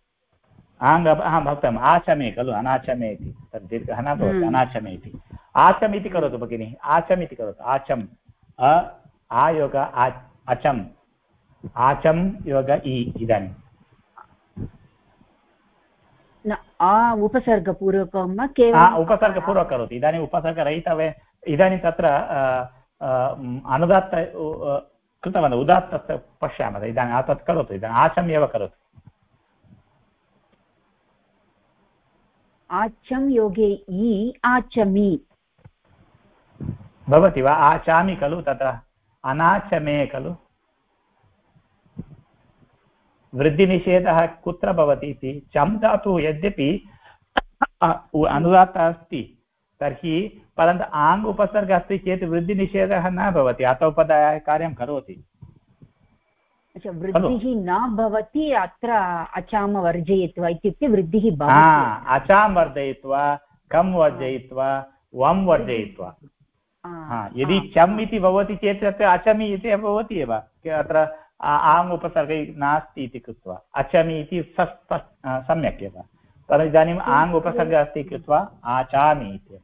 आङ् अहं भक्तम् आचमे खलु अनाचमे इति तद् दीर्घः न भवति हम्म। अनाचमे इति। आचम् इति करोतु भगिनि आचम् इति करोतु आचम् अ आयोग अचम्। आचम् योग इ इदानीं न आ उपसर्गपूर्वकं वा केवलं? उपसर्गपूर्वक करोतु इदानीम् उपसर्गरहित इदानीं तत्र अनुदात्त कृतवन्तः उदात्त पश्यामः। इदानीं तत् करोतु। इदानीम् आचम् एव करोतु। आचं योगे इ आचमि। भवति वा? आचामि खलु तत्र अनाचमे खलु। वृद्धिनिषेधः कुत्र भवति इति चम् धातुः यद्यपि अनुदात्तः अस्ति तर्हि परन्तु आङ् उपसर्गः अस्ति चेत् वृद्धिनिषेधः न भवति अतोपदाय कार्यं करोति। अच्छा वृद्धिः न भवति अत्र अचाम वर्जयित्वा इत्युक्ते वृद्धिः अचां वर्धयित्वा कं वर्जयित्वा वं वर्जयित्वा। यदि चम् इति भवति चेत् तत्र अचमि इति भवति एव अत्र आङ् उपसर्गे नास्ति इति कृत्वा अचमि इति सम्यक् एव परन्तु इदानीम् आङ् उपसर्गः अस्ति कृत्वा आचामि इत्येव।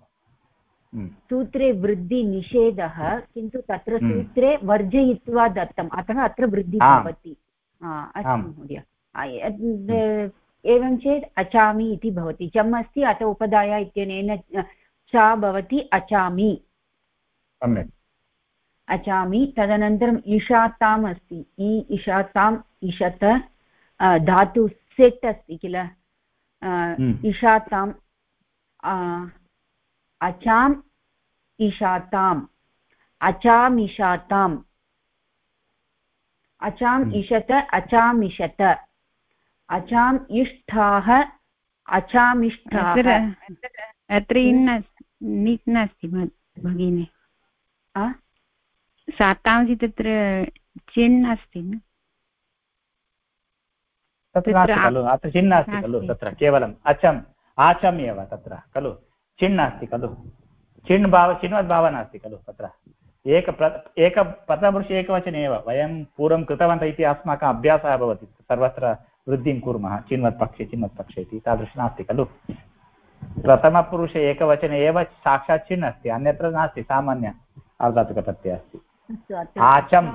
सूत्रे वृद्धिनिषेधः किन्तु तत्र। सूत्रे वर्जयित्वा दत्तम् अतः अत्र वृद्धिः भवति। अस्तु महोदय। एवं चेत् अचामि इति भवति। चम् अस्ति अत उपदाय इत्यनेन च भवति अचामि। सम्यक्। अचामि तदनन्तरम् इषाताम् अस्ति। इ इषाताम् इषत धातु सेट् अस्ति किल? हम्म। इषाताम् अचाम् इषाताम् अचामिषाताम् अचाम् हम्म। इषत अचामिषत अचाम् इष्ठाः अचामिष्ठाः। अत्र नीट् नास्ति भगिनि। सातांसि तत्र चिन् अस्ति न? तत्र खलु अत्र चिह्न अस्ति खलु तत्र केवलम् अचम् आचम् एव तत्र खलु। चिह्न अस्ति खलु। चिण् भाव चिन्वद्भावः नास्ति खलु तत्र। एक एक प्रथमपुरुषे एकवचने एव वयं पूर्वं कृतवन्तः इति अस्माकम् अभ्यासः भवति सर्वत्र वृद्धिं कुर्मः चिन्वत्पक्षे चिन्वत्पक्षे इति तादृशं नास्ति खलु। प्रथमपुरुषे एकवचने एव साक्षात् चिह्न अस्ति अन्यत्र नास्ति सामान्य। अर्धातुकप्रत्ययः अस्ति आचम्।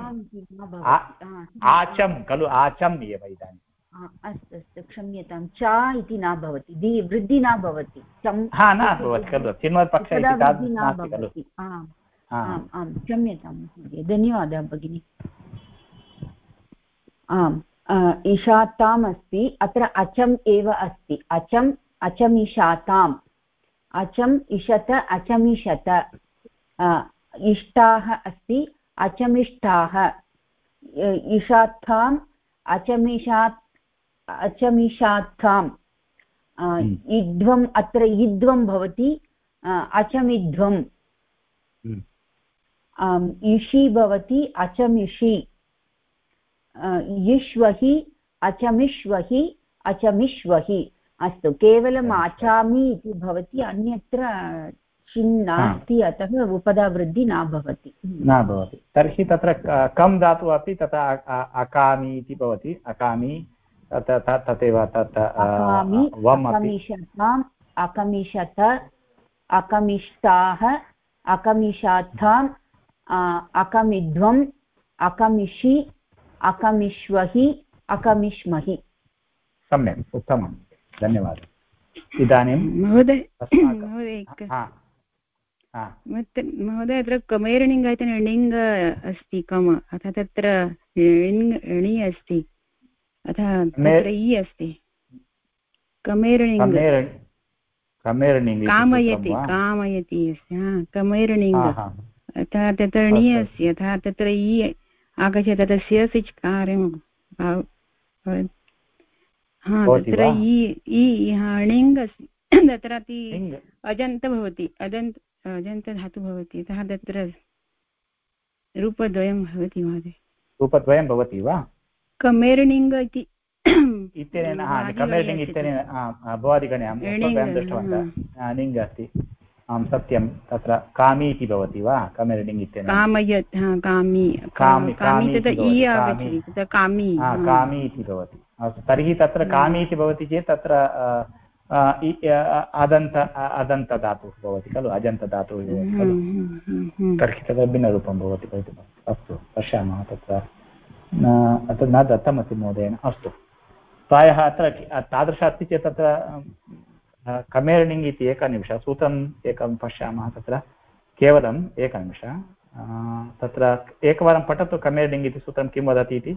आचं खलु आचम् एव इदानीं। अस्तु अस्तु क्षम्यतां। चा इति न भवति दि वृद्धि न भवति। हा न भवति खलु चिन्वत्पक्षे आम् आम् क्षम्यतां महोदय धन्यवादः भगिनि। आम् इषाताम् अस्ति अत्र अचम् एव अस्ति। अचम् अचमिषाताम् अचम् इषत अचमिषत इष्टाः अस्ति अचमिष्टाः। इषात्थाम् अचमिषात् अचमिषात्थाम्। हम्म। इध्वम् अत्र इध्वं भवति अचमिध्वम्। हम्म। इषि भवति अचमिषि। इष्वहि अचमिष्वहि अचमिष्वहि। अस्तु केवलम् आचामि इति भवति अन्यत्र चिन् नास्ति अतः उपधावृद्धि न भवति। न भवति। तर्हि तत्र कं धातुः अपि तथा अकामि इति भवति। अकामि तथैव तत् अकमिषताम् अकमिषत अकमिष्टाः अकमिषाथाम् अकमिध्वम् अकमिषि अकमिष्वहि अकमिष्महि। सम्यक् उत्तमं। धन्यवादः। इदानीं महोदय महोदय अत्र कमेरणिङ्ग इति णिङ्ग अस्ति कम अतः तत्र णि अस्ति अतः तत्र इ अस्ति कमेरणिङ्ग कामयति कामयति अस्ति हा कमेरणिङ्ग अतः तत्र णि अस्ति अतः तत्र इ आगच्छति तत्र स्यसिच् कार्यं हा तत्र इ णिङ् अस्ति तत्रापि अजन्त भवति अजन्त अजन्तधातु भवति अतः तत्र रूपद्वयं भवति महोदय। रूपद्वयं भवति वा? कमेर्णिङ्ग इति इत्यनेन कमेर्णिङ्ग् इत्यनेन भवादिगणे अहं दृष्टवन्तः अस्ति। आं सत्यं तत्र कामी इति भवति वा? कमेरिडिङ्ग् इत्यनेन। कामयत् कामी कामि कामी कामि तत्र इति भवति, अस्तु तर्हि तत्र कामी इति भवति चेत् तत्र अदन्त अदन्तधातुः भवति खलु अजन्तधातुः भवति खलु। तर्हि तत्र भिन्नरूपं भवति अस्तु पश्यामः तत्र तत् न दत्तमस्ति महोदयेन अस्तु प्रायः अत्र तादृश अस्ति चेत् तत्र अ, इति एकनिमिष सूत्रम् एकं पश्यामः तत्र केवलम् एकनिमिष तत्र एकवारं पठतु कमेर्निङ्ग् इति सूत्रं किं वदति इति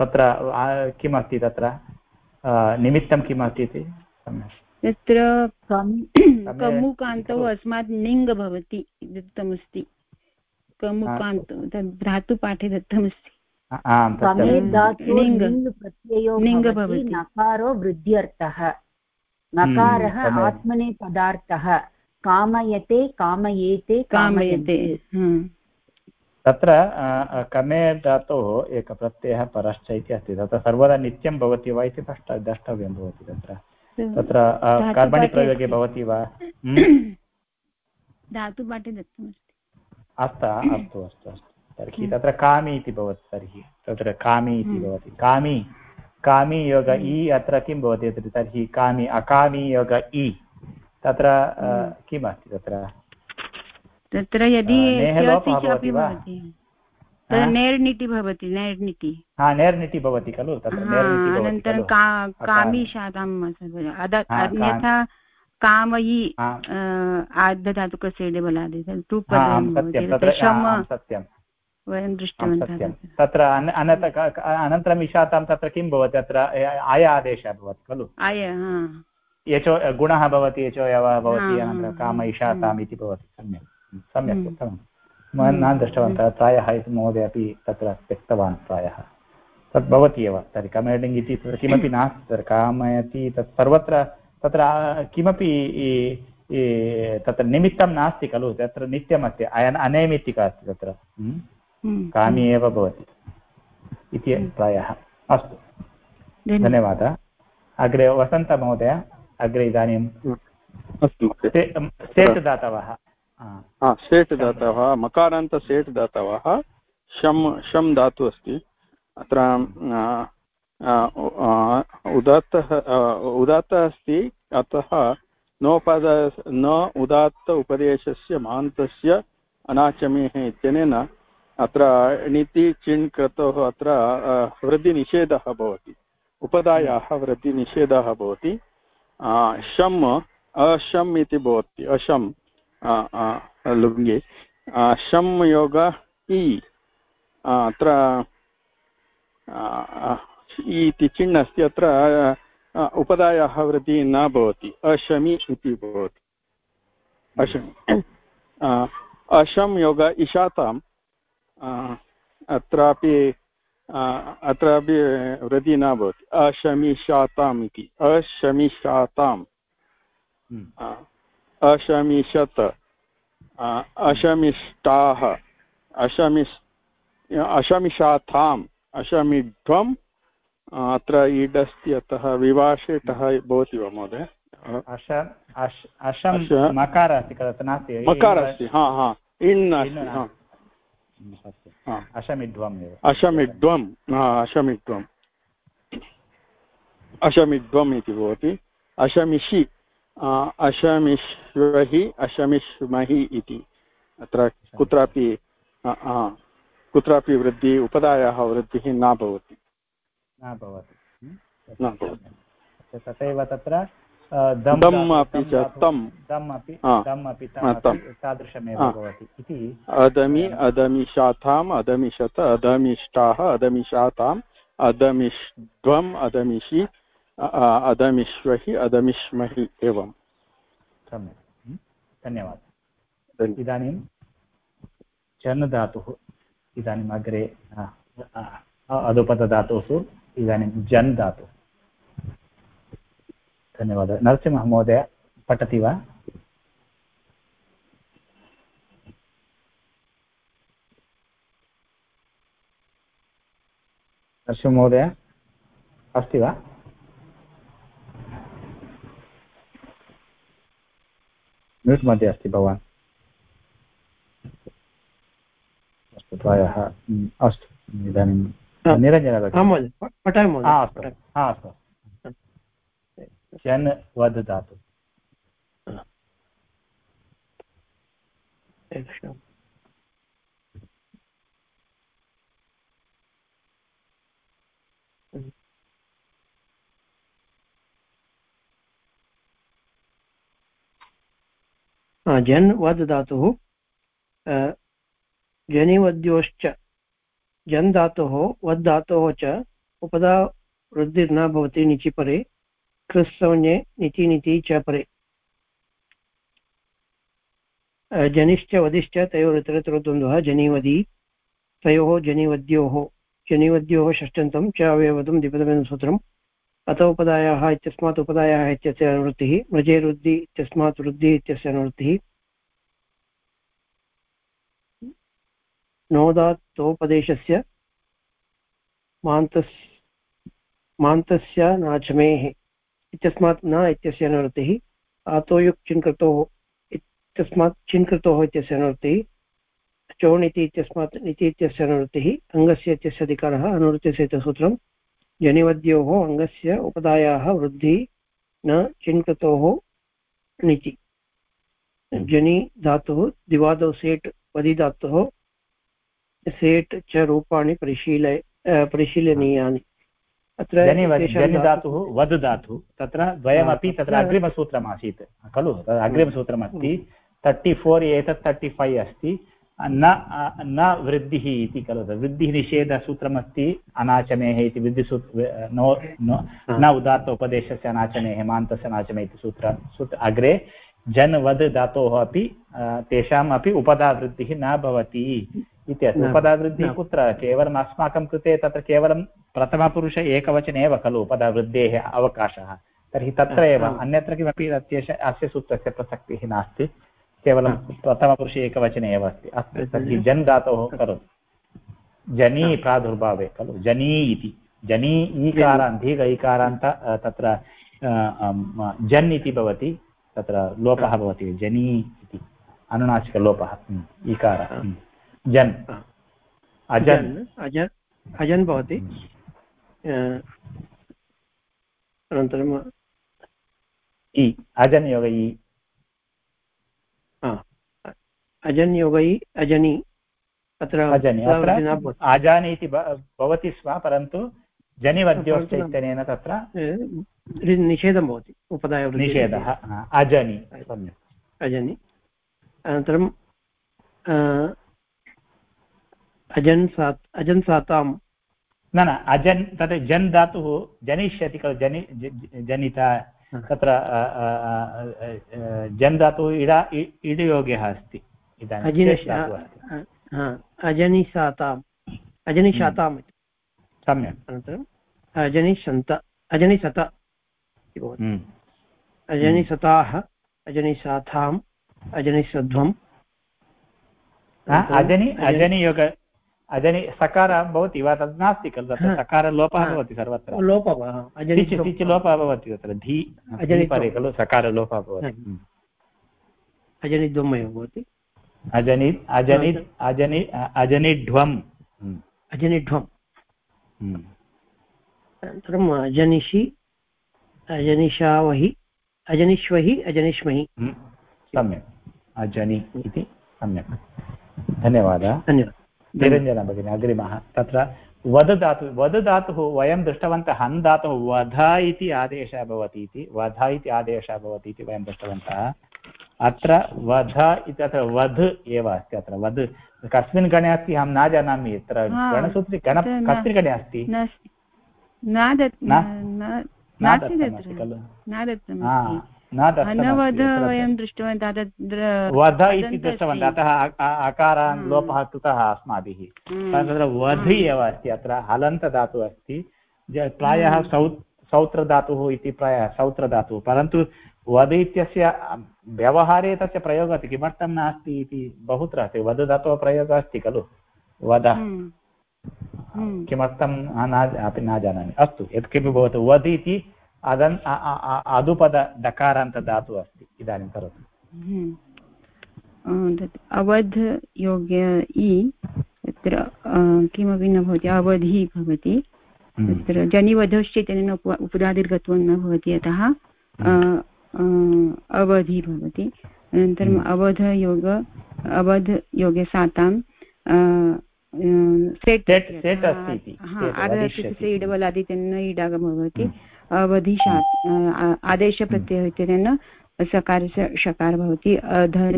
तत्र किमस्ति तत्र निमित्तं किम् सम्यक् तत्र कमुकान्तौ अस्मात् निङ् भवति दत्तमस्ति। कमुकान्तौ तद् धातुपाठे दत्तमस्ति। निङ्। भवति। नकारो वृद्ध्यर्थः। नकारः सम्यक्। आत्मने पदार्थः कामयते कामयेते कामयते कामयन्ते हा। तत्र कमे धातोः एकः प्रत्ययः परश्च इति अस्ति। तत्र सर्वदा नित्यं भवति वा इति द्रष्ट द्रष्टव्यं भवति तत्र। तत्र कर्मणि प्रयोगे भवति वा? हम्म? धातुपाठे दत्तमस्ति। अस्तु अस्तु अस्तु अस्तु। तर्हि तत्र कामि इति भवति तर्हि। तत्र कामि इति हम्म। भवति। कामि कामि योग इ अत्र किं भवति तर्हि कामि अकामि योग इ तत्र किम् अस्ति तत्र? तत्र यदि अपि? भवति। नेर्निटि भवति नेर्निटि। हा नेर्निटि भवति खलु अनन्तरं खलु। का अकामि। कामीशाताम् अद हा, अन्यथा कामयि आर्धधातुकस्य बलादि तु पदं आं भवति। सत्यं तत्र तत्र शम आं सत्यं। वयं दृष्टवन्तः तत्र। अनन्तरम् इशातां तत्र किं भवति? अत्र आय आदेशः भवति खलु। आय यचो गुणः भवति यचो यवः भवति अनन्तरं काम इति भवति सम्यक्। सम्यक् हम्म। उत्तमं न हम्म, दृष्टवन्तः प्रायः इति महोदय अपि तत्र त्यक्तवान् प्रायः। तत् भवति एव। तर्हि कमेडिङ्ग् इति तत्र किमपि नास्ति। तत्र कामयति तत् सर्वत्र तत्र किमपि तत्र निमित्तं नास्ति खलु। तत्र नित्यमस्ति। अयन् अनैमित्तिक अस्ति तत्र। हम्म? कामी एव भवति इति प्रायः। अस्तु। धन्यवादः। अग्रे वसन्तमहोदय अग्रे इदानीं अस्तु। से- सेट् दातवः सेट् दातवः मकारान्त सेट् दातवः शम् शम् धातु अस्ति। अत्र उदात्तः उदात्तः अस्ति, अतः नोपद, न उदात्त उपदेशस्य महान्तस्य अनाचमेः इत्यनेन अत्र णिति चिण् कृतोः अत्र वृद्धिनिषेधः भवति। उपदायाः वृद्धिनिषेधः भवति। शम् अशम् इति भवति, अशम्। लुङ्गि शम् योग इ अत्र इति चिह्न अस्ति अत्र उपदायाः वृद्धिः न भवति। अशमि इति भवति। अशमि। अशं योग इशाताम् अत्रापि अत्रापि वृद्धिः न भवति। अशमिशाताम् इति। अशमिशाताम्। हम्म, अशमिषत अशमिष्टाः अशमिस् अशमिषाथाम् अशमिध्वम् अत्र इड् अस्ति अतः विवाशेटः भवति वा महोदय? अश अश- मकार अस्ति खलु नास्ति। मकार अस्ति हा हा इण् अस्ति अशमिध्वम् हा, अशमिड्वम् अशमिड्वम् इति भवति। अशमिषि आ, अशमिष्वहि अशमिष्महि इति। अत्र कुत्रापि कुत्रापि वृद्धिः उपदायाः वृद्धिः न भवति। न भवति। हम्म, न भवति। तथैव तत्र दम् अपि च दम् अपि दम् अपि. तादृशमेव भवति। इति अदमि अदमिशाथाम् अदमिशत अदमिष्टाः अदमिशाताम् अदमिष्ध्वम् अदमिषि अदमिष्वहि अदमिष्महि एवम् सम्यक्। हम्म, धन्यवादः। धन्यवादः। इदानीं चन् धातुः इदानीम् अग्रे अ, अ, अधुपतधातुषु इदानीं जन् धातुः। धन्यवादः। नरसिंहः महोदय पठति वा? नरसिंहमहोदय अस्ति वा? म्यूट् मध्ये अस्ति भवान् अस्तु प्रायः अस्तु इदानीं निरञ्जन पठामि अस्तु अस्तु वद् जन् वद् धातुः जनिवद्योश्च, जन् धातोः वद् धातोः च उपदा वृद्धिर्न भवति निचि परे कृस्सौन्ये निति निति च परे। जनिश्च, वदिश्च तयोरितरतरद्वन्द्वः जनिवदी, तयोः जनिवद्योः जनिवद्योः षष्ठन्तं च अवयवदं द्विपदमेन सूत्रम् अत उपदायाः इत्यस्मात् उपदायाः इत्यस्य अनुवृत्तिः मृजेरुद्धि इत्यस्मात् वृद्धिः इत्यस्य अनुवृत्तिः। नोदात्तोपदेशस्य मान्तस् मान्तस्य नाचमेः इत्यस्मात् न इत्यस्य अनुवृत्तिः आतोयुक् चिन्कृतोः इत्यस्मात् चिन्कृतोः इत्यस्य अनुवृत्तिः, चोणिति इत्यस्मात् निति इत्यस्य अनुवृत्तिः, अङ्गस्य इत्यस्य अधिकारः अनुवृत्तिसहितसूत्रं जनिवद्योः अङ्गस्य उपदायाः वृद्धिः न चिन्कृतोः णिति। जनि धातुः दिवादौ सेट् वदि धातुः सेट् च रूपाणि परिशीलय परिशीलनीयानि। अत्र धातुः वद् धातुः। तत्र द्वयमपि तत्र अग्रिमसूत्रमासीत् खलु? अग्रिमसूत्रमस्ति। तर्टि फोर् एतत् तर्टि फैव् अस्ति। न न वृद्धिः इति खलु वृद्धिः निषेधसूत्रमस्ति अनाचमेः इति वृद्धिसूत्र नो न उदात्त उपदेशस्य अनाचमेः मान्तस्य अनाचमे इति सूत्र सूत्र अग्रे जन् वद् धातोः अपि तेषाम् अपि उपदावृद्धिः न भवति इति अस्ति। उपदावृद्धिः कुत्र? केवलम् अस्माकं कृते तत्र केवलं प्रथमपुरुष एकवचने एव खलु उपदावृद्धेः अवकाशः। तर्हि तत्र एव। अन्यत्र किमपि अस्य सूत्रस्य प्रसक्तिः नास्ति। केवलं प्रथमपुरुषे एकवचने एव अस्ति। अस्तु तर्हि जन् धातोः करोतु। जनी प्रादुर्भावे खलु। जनी इति। जनी ईकारान् दीर्घ ईकारान्त तत्र जन् इति भवति तत्र लोपः भवति। जनी इति। अनुनासिकलोपः। ईकारः। जन्। अजन्। अजन् अजन् भवति। अनन्तरम् इ। अजन् योग इ अजन्योगै अजनि। अत्र अजनि इति भवति स्म परन्तु जनिवद्योश्च इत्यनेन तत्र निषेधं भवति उपदाय निषेधः अजनि सम्यक्। अजनि। अनन्तरं अजन् सा अजन् सातां न न अजन् तत् जन् धातुः जनिष्यति खलु जनि जनिता। तत्र जन् धातुः इडा इडयोग्यः अस्ति। अजनिशाताम् अजनिशाताम् इति सम्यक् अनन्तरम् अजनिसन्त अजनिसत अजनिसताः अजनिसाथाम् अजनिसध्वम् अजनि अजनियोग अजनि सकार भवति वा? तद् नास्ति खलु तत्र। सकारलोपः भवति सर्वत्र। लोपः लोपः भवति तत्र। धी परे खलु। सकारलोपः भवति। अजनिद्वमेव भवति। अजनि अजनि अजनि अजनिध्वम्। अजनिध्वम्। अनन्तरम् अजनिषि अजनिषावहि अजनिष्वहि अजनिष्महि। सम्यक्। अजनि इति सम्यक्। धन्यवादः। धन्यवादः। निरञ्जना भगिनी अग्रिमः। तत्र वद धातु वद धातुः वयं दृष्टवन्तः हन् धातुः वध इति आदेशः भवति इति वध इति आदेशः भवति इति वयं दृष्टवन्तः। अत्र वध इति अत्र वध् एव अस्ति अत्र वध् कस्मिन् गणे अस्ति अहं न जानामि अत्र गणसूत्रे गण कस्मिन् गणे अस्ति? वध इति दृष्टवन्तः अतः अकारान् लोपः कृतः अस्माभिः। तत्र वधि एव अस्ति अत्र हलन्तधातुः अस्ति। प्रायः सौ सौत्रधातुः इति प्रायः सौत्रधातुः। परन्तु वध इत्यस्य व्यवहारे तस्य प्रयोगः अस्ति किमर्थं नास्ति इति बहुत्र अस्ति। वध धातोः प्रयोगः अस्ति खलु? वध किमर्थं न अपि न जानामि। अस्तु यत्किमपि भवतु। वध इति अदन् अदुपद डकारान्तधातुः अस्ति। इदानीं करोतु। हम्म। अवध योग्य इ तत्र किमपि न भवति। अवधिः भवति। हम्म। तत्र जनिवधश्चेतनेन उप उपदादिर्गत्वं न भवति अतः अवधि भवति। अनन्तरम् अवधयोग अवधयोगे सातां सेट् आदर्शस्य इडबलादित्येन इडागम भवति। अवधिशा आदेशप्रत्ययः इत्यनेन सकारस्य शकार भवति। अधर्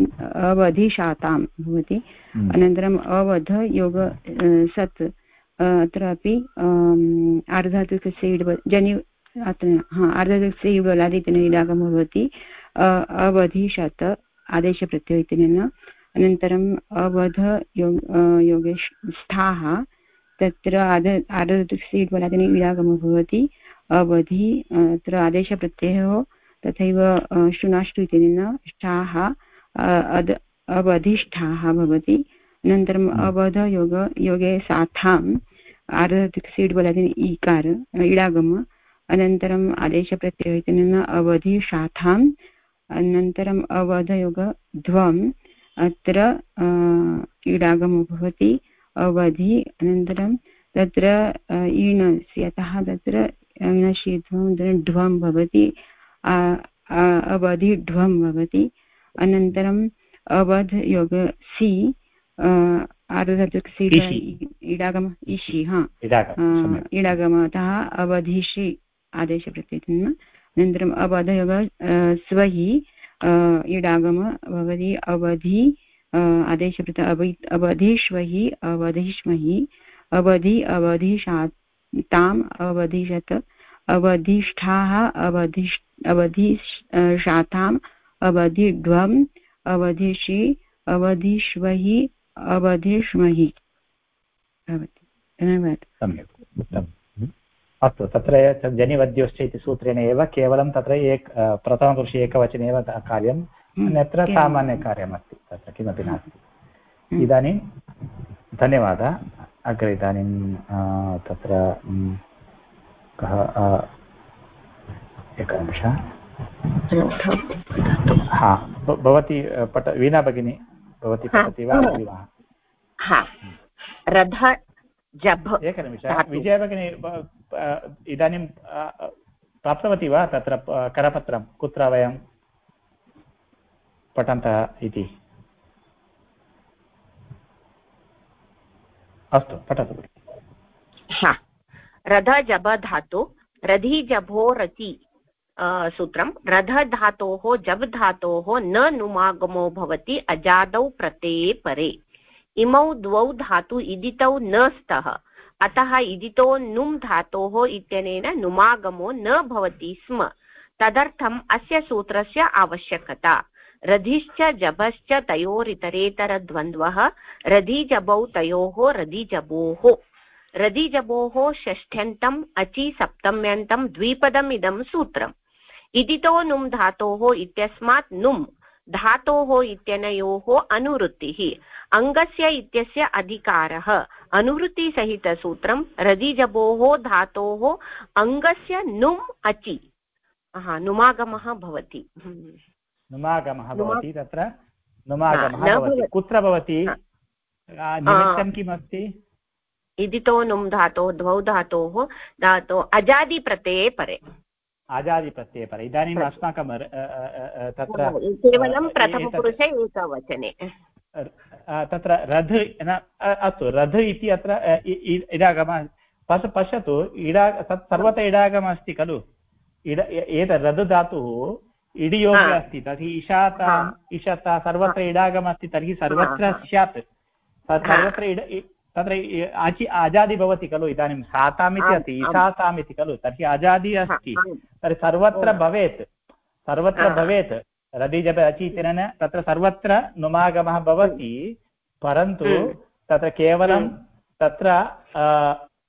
अवधिशातां भवति। अनन्तरम् अवध योग सत् अत्रापि आर्धातुकस्य इड् जनि अत्र हा आर्धातुकस्य इडबलादित्येन इडागमः भवति अवधिशत आदेशप्रत्यय इत्यनेन अनन्तरम् अवध योग योगे स्थाः तत्र आद आदर्शसीट् बलादिनि विरागमो भवति अवधि अत्र आदेशप्रत्ययः तथैव शुनाष्टु इत्यनेनष्ठाः अद् अवधिष्ठाः भवति अनन्तरम् हम्म। अवधयोग योगे साथाम् आर्धसिट् बलादिनि ईकार इडागम अनन्तरम् आदेशप्रत्ययः इत्यनेन अवधि शाथाम् अनन्तरम् अवधयोग ध्वम् अत्र ईडागमो भवति अवधि अनन्तरं तत्र ईणस्य अतः तत्र ईणशीध्वं ध्वं भवति अवधिध्वं भवति अनन्तरम् अवध योग सि आर्धधातुकसि इडागम इषि हा। इडागमतः अवधिषि। आदेशप्रत्ययः अनन्तरम् अवधयोग स्वहि इडागम, भवति अवधि आदेशकृत अवि अवधिष्वहि अवधिष्महि अवधि अवधिशाताम् अवधिशत अवधिष्ठाः अवधिष् अवधिशाताम् अवधिड्वम् अवधिषि अवधिष्वहि अवधिष्महि भवति। धन्यवादः। सम्यक्। अस्तु तत्र जनिवद्योश्च इति सूत्रेण एव केवलं तत्र एक प्रथमपुरुषे एकवचने एव कार्यम् हम्म, अन्यत्र सामान्यकार्यमस्ति तत्र किमपि नास्ति। हम्म। इदानीं धन्यवादः। अग्रे इदानीं तत्र कः एकनिमिष। हा भवती पठ वीणा भगिनी भवती पठति वा? रथ जभ एकनिमिष विजय भगिनी इदानीं प्राप्तवती वा तत्र करपत्रं? कुत्र वयं पठन्तः इति? अस्तु, पठतु। हा। रध जब धातु, रधि जभो रति सूत्रं। रध धातोः जब् धातोः, न नुमागमो भवति, अजादौ प्रत्यये परे। इमौ द्वौ धातु, इदितौ न स्तः। अतः इदितो नुम् धातोः इत्यनेन नुमागमो न भवति स्म। तदर्थम् अस्य सूत्रस्य आवश्यकता। रधिश्च, जभश्च, तयोरितरेतरद्वन्द्वः, रधिजबौ तयोः रधिजबोः रधिजबोः षष्ठ्यन्तम् अचि सप्तम्यन्तं, द्विपदमिदं सूत्रम्। इदितो नुम् धातोः इत्यस्मात् नुम्। धातोः इत्यनयोः अनुवृत्तिः। अङ्गस्य इत्यस्य अधिकारः। अनुवृत्तिसहितसूत्रं रदिजबोः धातोः अङ्गस्य नुम् अचि। हा नुमागमः भवति। नुमागमः भवति तत्र। नुमागमः भवति। कुत्र भवति? निमित्तं किम् अस्ति इदितो नुम् धातोः द्वौ धातोः धातोः अजादिप्रत्यये परे। आजादिप्रत्यये पर इदानीम् अस्माकं तत्र केवलं प्रथमपुरुषे एकवचने। तत्र रध् अस्तु रध् इति अत्र इडागम पश् पश्यतु इडा तत् सर्वत्र इडागमः अस्ति खलु। इड एतत् रध् धातुः इडियोगे अस्ति तर्हि इशता सर्वत्र इडागमः अस्ति तर्हि सर्वत्र स्यात्। सर्वत्र इड तत्र अचि अजादि भवति खलु इदानीं साताम् इति अस्ति ईशाताम् इति खलु तर्हि अजादि अस्ति। तर्हि सर्वत्र भवेत् सर्वत्र भवेत्। रदिजप अचि इत्यनेन तत्र सर्वत्र नुमागमः भवति परन्तु हम्म। तत्र केवलं हम्म। तत्र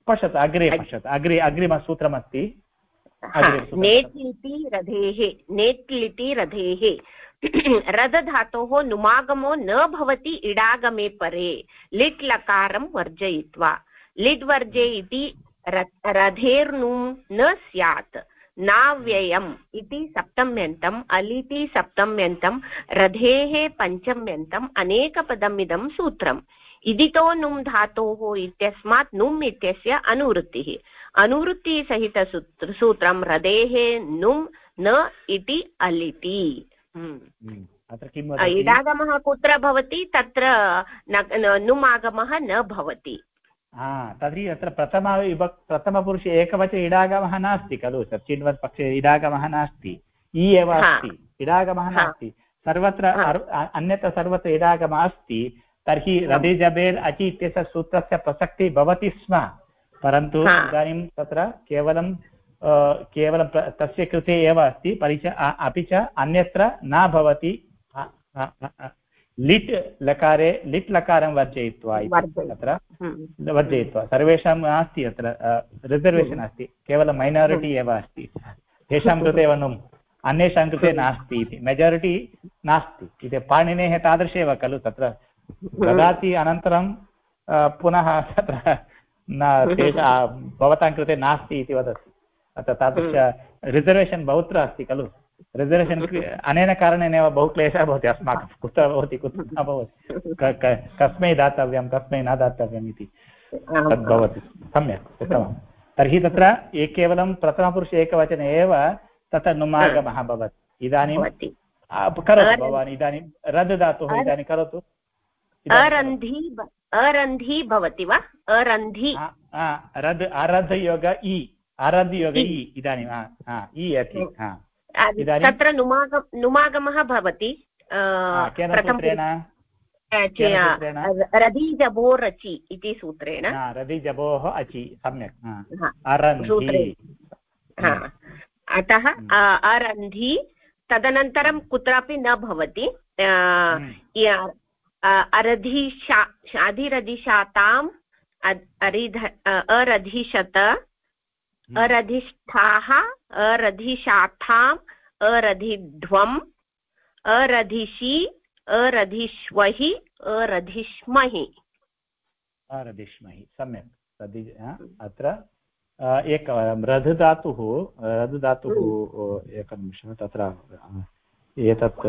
पश्यतु अग्रे पश्यतु अग्रे अग्रिमसूत्रमस्ति। Net लिटि रथेः net रथेः। रदधातोः नुमागमो न भवति, इडागमे परे। लिट् लकारं वर्जयित्वा। लिट् वर्जे इति रथेर्नुं न स्यात्। नाव्ययम् इति सप्तम्यन्तम् अलिति सप्तम्यन्तं रथेः पञ्चम्यन्तम् अनेकपदम् इदं सूत्रम्। इदितो नुम् धातोः इत्यस्मात् नुम् इत्यस्य अनुवृत्तिः। अनुवृत्तिसहितसूत्र नुम् न इति अलिति। अत्र किं इडागमः कुत्र भवति तत्र नुम् आगमः न भवति। हा तर्हि अत्र प्रथम विभक् प्रथमपुरुषे एकवचने इडागमः नास्ति खलु? चिन्वत् पक्षे इडागमः नास्ति। इ एव अस्ति। इडागमः नास्ति। सर्वत्र अन्यत्र सर्वत्र इडागमः अस्ति। तर्हि रदिजबेर् अचि इत्यस्य सूत्रस्य प्रसक्तिः भवति स्म। परन्तु इदानीं तत्र केवलं केवलं तस्य कृते एव अस्ति परिच अपि च अन्यत्र न भवति। लिट् लकारे लिट् लकारं वर्जयित्वा तत्र हम्म। वर्जयित्वा। सर्वेषां नास्ति अत्र रिसर्वेशन् अस्ति। केवलं मैनारिटि एव अस्ति। तेषां कृते एव अन्येषां कृते नास्ति इति। मेजारिटि नास्ति। इति पाणिनेः तादृश एव खलु तत्र। ददाति अनन्तरं पुनः तत्र न तेषा भवतां कृते नास्ति इति वदति। अत्र तादृश रिसर्वेशन् बहुत्र अस्ति खलु? रिसर्वेशन् अनेन कारणेनैव बहु क्लेशः भवति अस्माकं। कुत्र भवति कुत्र न भवति। कस्मै दातव्यं कस्मै न दातव्यम् इति। तद् भवति। सम्यक् उत्तमं तर्हि तत्र केवलं प्रथमपुरुषे एकवचने एव तत्र नुमागमः भवति। इदानीं करोतु भवान् इदानीं रद् धातुः इदानीं करोतु। अरन्धि अरन्धि भवति वा? अरन्धि रद् अरध् योग इ। अरद् योग इ इदानीं इ अति तत्र नुमाग नुमागमः भवति रदि जबो रचि इति सूत्रेण। रदीजबोः अचि सम्यक् अतः अरन्धि तदनन्तरं कुत्रापि न भवति अरधिशा अधिरधिशाताम् अरिध अरधिशत अरधिष्ठाः अरधिशाथाम् अरधिध्वम् अरधिषि अरधिष्वहि अरधिष्महि। अरधिष्महि सम्यक्। अत्र एकवारं रधुधातुः रधुधातुः एकनिमिषं तत्र एतत्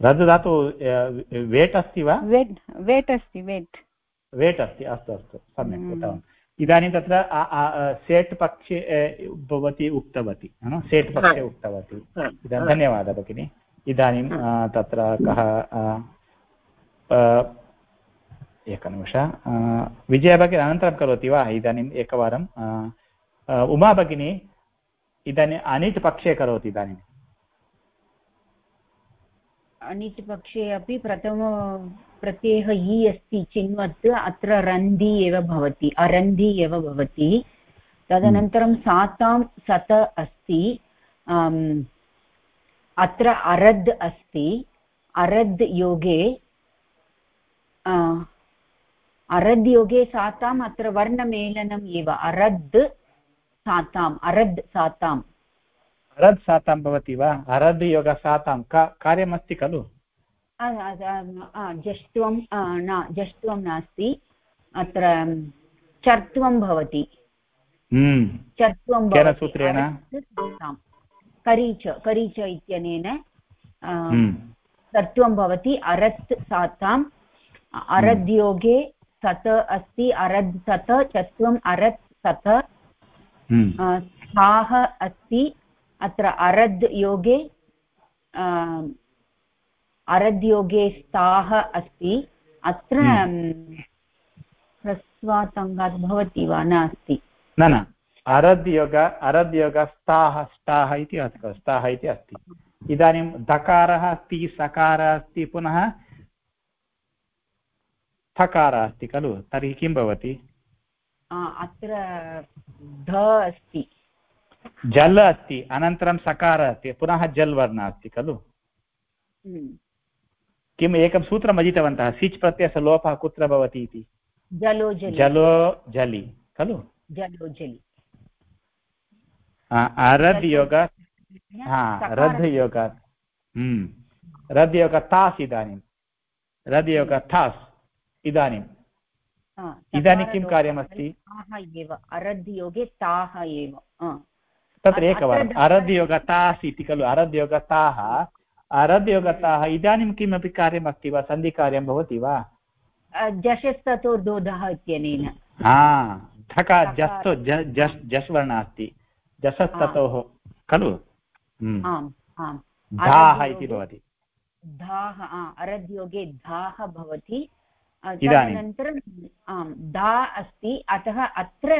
रधुधातु वेट् अस्ति वा? वेट् वेट् अस्ति वेट्। वेट् अस्ति अस्तु अस्तु सम्यक् उत्तमम्। इदानीं तत्र सेट् पक्षे भवती उक्तवती सेट् पक्षे उक्तवती। इदानीं धन्यवादः भगिनि। इदानीं तत्र कः एकनिमिष विजया भगिनी अनन्तरं करोति वा? इदानीम् एकवारं उमा भगिनी इदानीम् अनिट् पक्षे करोति इदानीम् अनिट् पक्षे अपि प्रथम, प्रत्ययः इ अस्ति चिन्वत्, अत्र रन्धि एव भवति, अरन्धि एव भवति। तदनन्तरं सातां सत अस्ति अत्र अरद् अस्ति, अरद् योगे अरद् योगे साताम्, अत्र वर्णमेलनम् एव, अरद् साताम् अरद् साताम्। अरद् सातां भवति वा? अरद् योग सातां का कार्यमस्ति खलु? जष्ट्वं न जष्ट्वं नास्ति। अत्र चर्त्वं भवति। हम्म। चर्त्वं सूत्रेण? करीच करीच इत्यनेन हम्म। चर्त्वं भवति। अरत् साताम् अरद्योगे सत अस्ति। अरद् सत चत्वम् अरत् सत। हम्म। साः अस्ति। अत्र अरद् योगे अरद्योगे स्ताः अस्ति। अत्र हम्म। ह्रस्वातङ्गात् भवति वा? नास्ति न न। अरद्योग अरद्योग स्ताः स्ताः इति अस्ति स्ताः इति अस्ति। इदानीं धकारः अस्ति सकारः अस्ति पुनः थकारः अस्ति खलु? तर्हि किं भवति? अत्र ध अस्ति। जल् अस्ति अनन्तरं सकारः अस्ति पुनः जल् वर्णः अस्ति खलु? हम्म। किम् एकं सूत्रम् अधीतवन्तः? सिच् प्रत्ययस्य लोपः कुत्र भवति इति? जलो जलो। जलि खलु? जलो जलि। रद् योग हा रद् योग हम्म। रद् योग तास् इदानीं। रद् योग थास् इदानीं। इदानीं किं कार्यमस्ति? एव अरद्योगे ताः एव तत्र एकवारम् अरद्योगताः इति खलु। अरद्योगताः अरद्योगताः इदानीं किमपि कार्यमस्ति वा? सन्धिकार्यं भवति वा? जशस्ततोर्दोधः इत्यनेन। हा धका जस् जस् जस् वर्णः अस्ति। जसस्ततोः खलु? हम्म। धाः इति भवति। धाः अरद्योगे धाः भवति। इदानीं। तदनन्तरम् आम् धा अस्ति अतः अत्र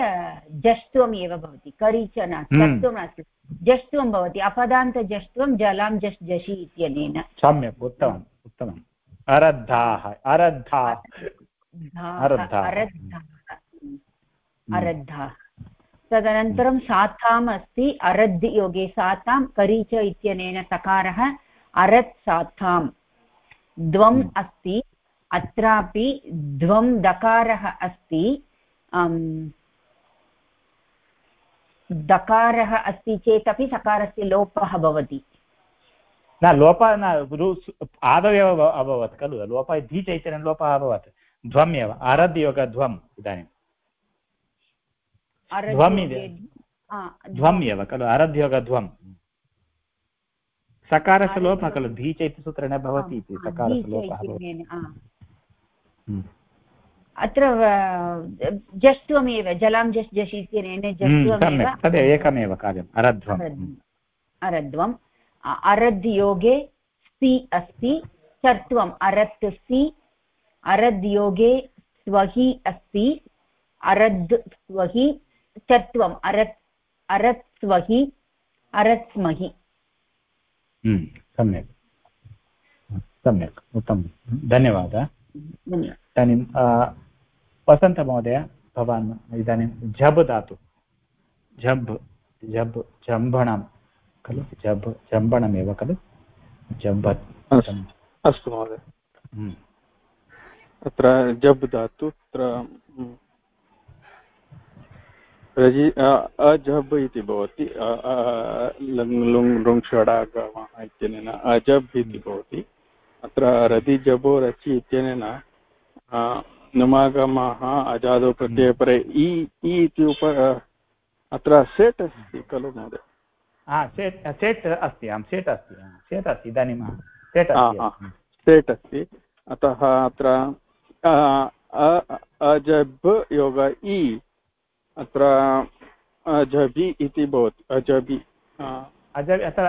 जष्ट्वम् एव भवति करि च नास्ति हम्म। जष्ट्वं नास्ति जष्ट्वं भवति अपदान्तजष्ट्वं जलां जश् जषि इत्यनेन सम्यक् उत्तमम् उत्तमम् अरद्धाः अरद्धाः। अरद्धाः हम्म। तदनन्तरं साताम् अस्ति अरद् योगे सातां करि च इत्यनेन सकारः अरत् सातां द्वम् हम्म। अस्ति अत्रापि द्वं दकारः अस्ति दकारः अस्ति चेदपि सकारस्य लोपः भवति। न लोपः न आदौ एव अभ- अभवत् खलु? लोपः धीचैतन्यं लोपः अभवत्। ध्वम् एव अरद्योगध्वम् इदानीं। ध्वम्। ध्वम् एव खलु? अरद्योगध्वम् सकारस्य लोपः खलु? धीच इति सूत्रेण भवति इति सकारस्य लोपः भवति इत्यनेन, आ। हम्म। अत्र अ, जष्ट्वमेव जलां जश् जषि इत्यनेन हम्म, जष्ट्वमेव तदेव एकमेव कार्यम् अरध्वम्. अरद्वम् अरद् योगे सि अस्ति चर्त्वम् अरत् सि अरद् योगे स्वहि अस्ति अरद् स्वहि चर्त्वम् अरत् अरत् स्वहि अरत् स्महि। सम्यक्. सम्यक् उत्तमं धन्यवादः. इदानीं वसन्तमहोदय भवान् इदानीं झब् धातु झब् झब् जम्भणं खलु? झब् जम्बणमेव खलु? जम्ब अस्तु महोदय। हम्म, अत्र जब् धातु अत्र हम्म, रजि अजब् इति भवति लङ् लुङ् लुङ् षडागमः इत्यनेन अजब् इति भवति। अत्र रदि जबो रचि इत्यनेन नुमागमः अजादौ प्रत्ययपरे इ इ इति उप अत्र सेट् अस्ति खलु महोदय? हा सेट् सेट् अस्ति आं सेट् अस्ति सेट् अस्ति इदानीं सेट् सेट् अस्ति। अतः अत्र अजब् योग इ अत्र अजबि इति भवति अजबि अ, अज अत्र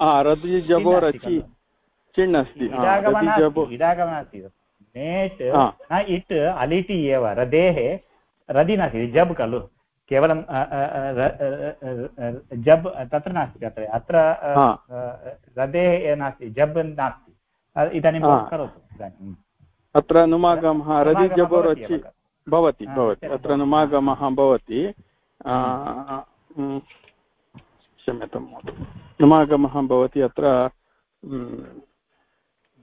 जबे रचि खलु। चिण् अस्ति नेट् न इट् अलिटि एव रदेः रदि नास्ति जब् खलु। केवलं जब् तत्र नास्ति अत्र अत्र रदेः नास्ति जब् नास्ति। इदानीं करोतु इदानीं। अत्र नुमागमः रदि जबो भवति रचि भवति भवति। अत्र नुमागमः भवति। क्षम्यतां महोदय। नुमागमः भवति अत्र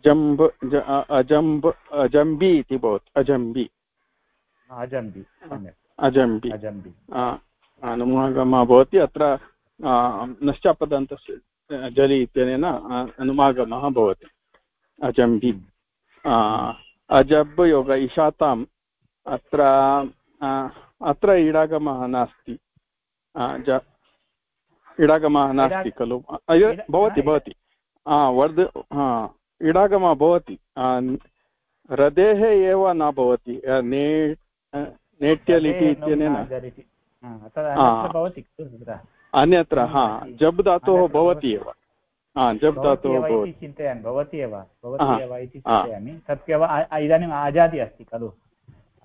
जम्ब अजम्ब अजम्बि इति भवति अजम्बि। अजम्बि अजम्बि। अजम्बि। आ, आ, भवति अत्र नश्चापदन्तस्य जलि इत्यनेन अनुमागमः भवति। अजम्बि। अजब् योग इशाताम् अत्र अत्र इडागमः नास्ति। इडागमः नास्ति खलु। भवति हा, भवति। हा वर्ध हा इडागमः भवति। रदेः एव न भवति। ने नेट्यलिटि इत्यनेन। अन्यत्र हा जब् धातोः भवति एव। हा जब् धातोः भवति। चिन्तयामि भवति एव। भवति एव इति चिन्तयामि। तत्येव अ- इदानीम् आजादि अस्ति खलु।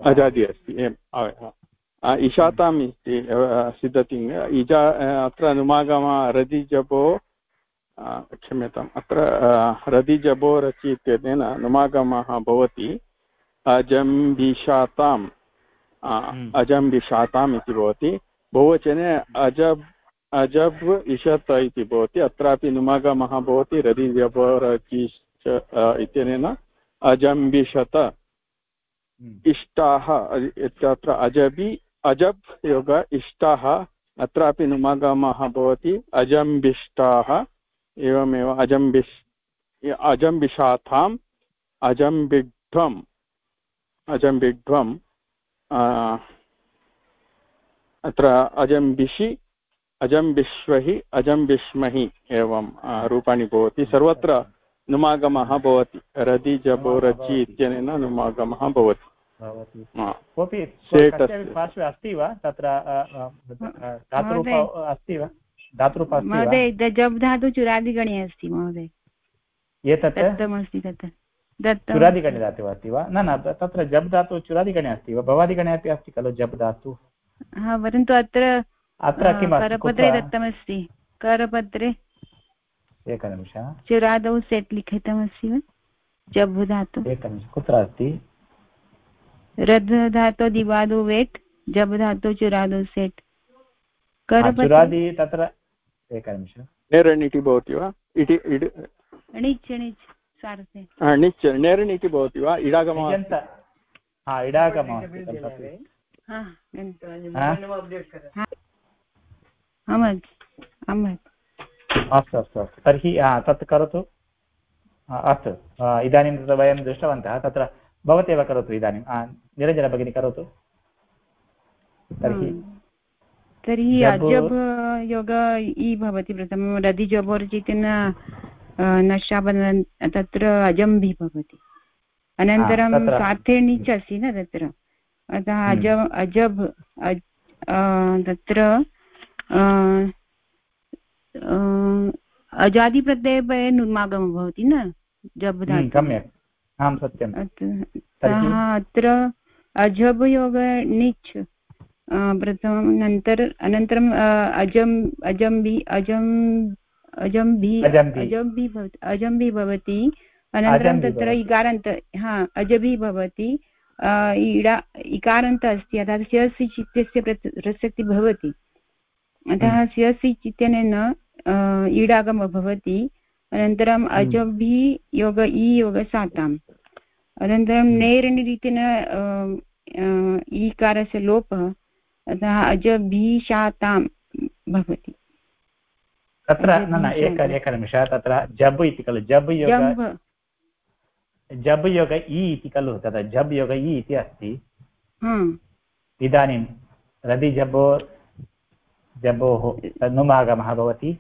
अजादि अस्ति एवम् इशाताम् इति सिद्धति इजा अत्र अनुमागमः रदिजबो क्षम्यताम् अत्र रदिजबो रचि इत्यनेन अनुमागमः भवति अजम्बिशाताम् आ, हम्म। अजम्बिशाताम् इति भवति बहुवचने अजब् अजब् इषत् इति भवति अत्रापि नुमागमः भवति रदिजबो रचि इत्यनेन अजम्बिशत हम्म। इष्टाः इत्यत्र अजबि अजब् योग इष्टाः, अत्रापि नुमागमः भवति, अजम्बिष्टाः, एवमेव अजम्बिष्, अजम्बिषाथाम् अजम्बिध्वम् अजम्बिड्वम् अत्र अजम्बिषि, अजम्बिष्वहि, अजम्बिष्महि एवं रूपाणि भवति, सर्वत्र नुमागमः भवति रदि जबो रचि इत्यनेन नुमागमः भवति। कोऽपि पार्श्वे अस्ति वा? तत्र धातुरूप अस्ति वा? धातुरूप महोदय जब् धातु चुरादिगणे अस्ति महोदय। एतत्? दत्तमस्ति तत्। चुरादिगणे धातु अस्ति वा? न न तत्र जब् धातु चुरादिगणे अस्ति वा? भवादिगणे अपि अस्ति खलु जब् धातु हा परन्तु अत्र अत्र किम् करपत्रे दत्तमस्ति। करपत्रे। एकनिमिष। चुरादौ सेट् लिखितमस्ति वा? जब् धातु एकनिमिष। कुत्र अस्ति? रद् धातु दिवादौ वेट् जब् धातु चुरादौ सेट् चुरादि तत्र एकनिमिष नेरण् भवति वा? इति णिच् णिच् सारथे णिच् नेरण् इति भवति वा? इडागमः इडागमः अस्तु अस्तु अस्तु तर्हि तत् करोतु। अस्तु। इदानीं वयं दृष्टवन्तः। तत्र भवत्येव करोतु इदानीं। निरञ्जन भगिनी करोतु तर्हि तर्हि अजब् योग इ भवति प्रथमं रदिजबोर्जितेन नशाबन तत्र अजम्बि भवति। अनन्तरं सार्थेणिच अस्ति न तत्र। अतः हम्म। अजब् अजब् तत्र अजादिप्रत्यये नुमागमः भवति न जब् हम्म, सम्यक्। आं सत्यम्। अत्र अजब् योग णिच् प्रथमम् अनन्तर अनन्तरम् अजम् अजम्बि अजम् अजम्बि अजम्बि। भवति अजम्बि भवति। अनन्तरं तत्र इकारान्त हा अजबि भवति। इडा इकारान्त अस्ति अतः स्यसि चित्तस्य प्रसक्तिः भवति। अतः हम्म। स्यसि चित्तेन ईडागमः भवति। अनन्तरम् हम्म। अजभि योग इ योग साताम्। अनन्तरं हम्म। ईकारस्य लोपः अतः अजभि शातां भवति। तत्र न न एक एकनिमिष तत्र जब् इति खलु जब् योग जब् योग इ इति खलु तत्र जब् योग इ इति अस्ति। इदानीं रदि जबो जबोः नुमागमः भवति।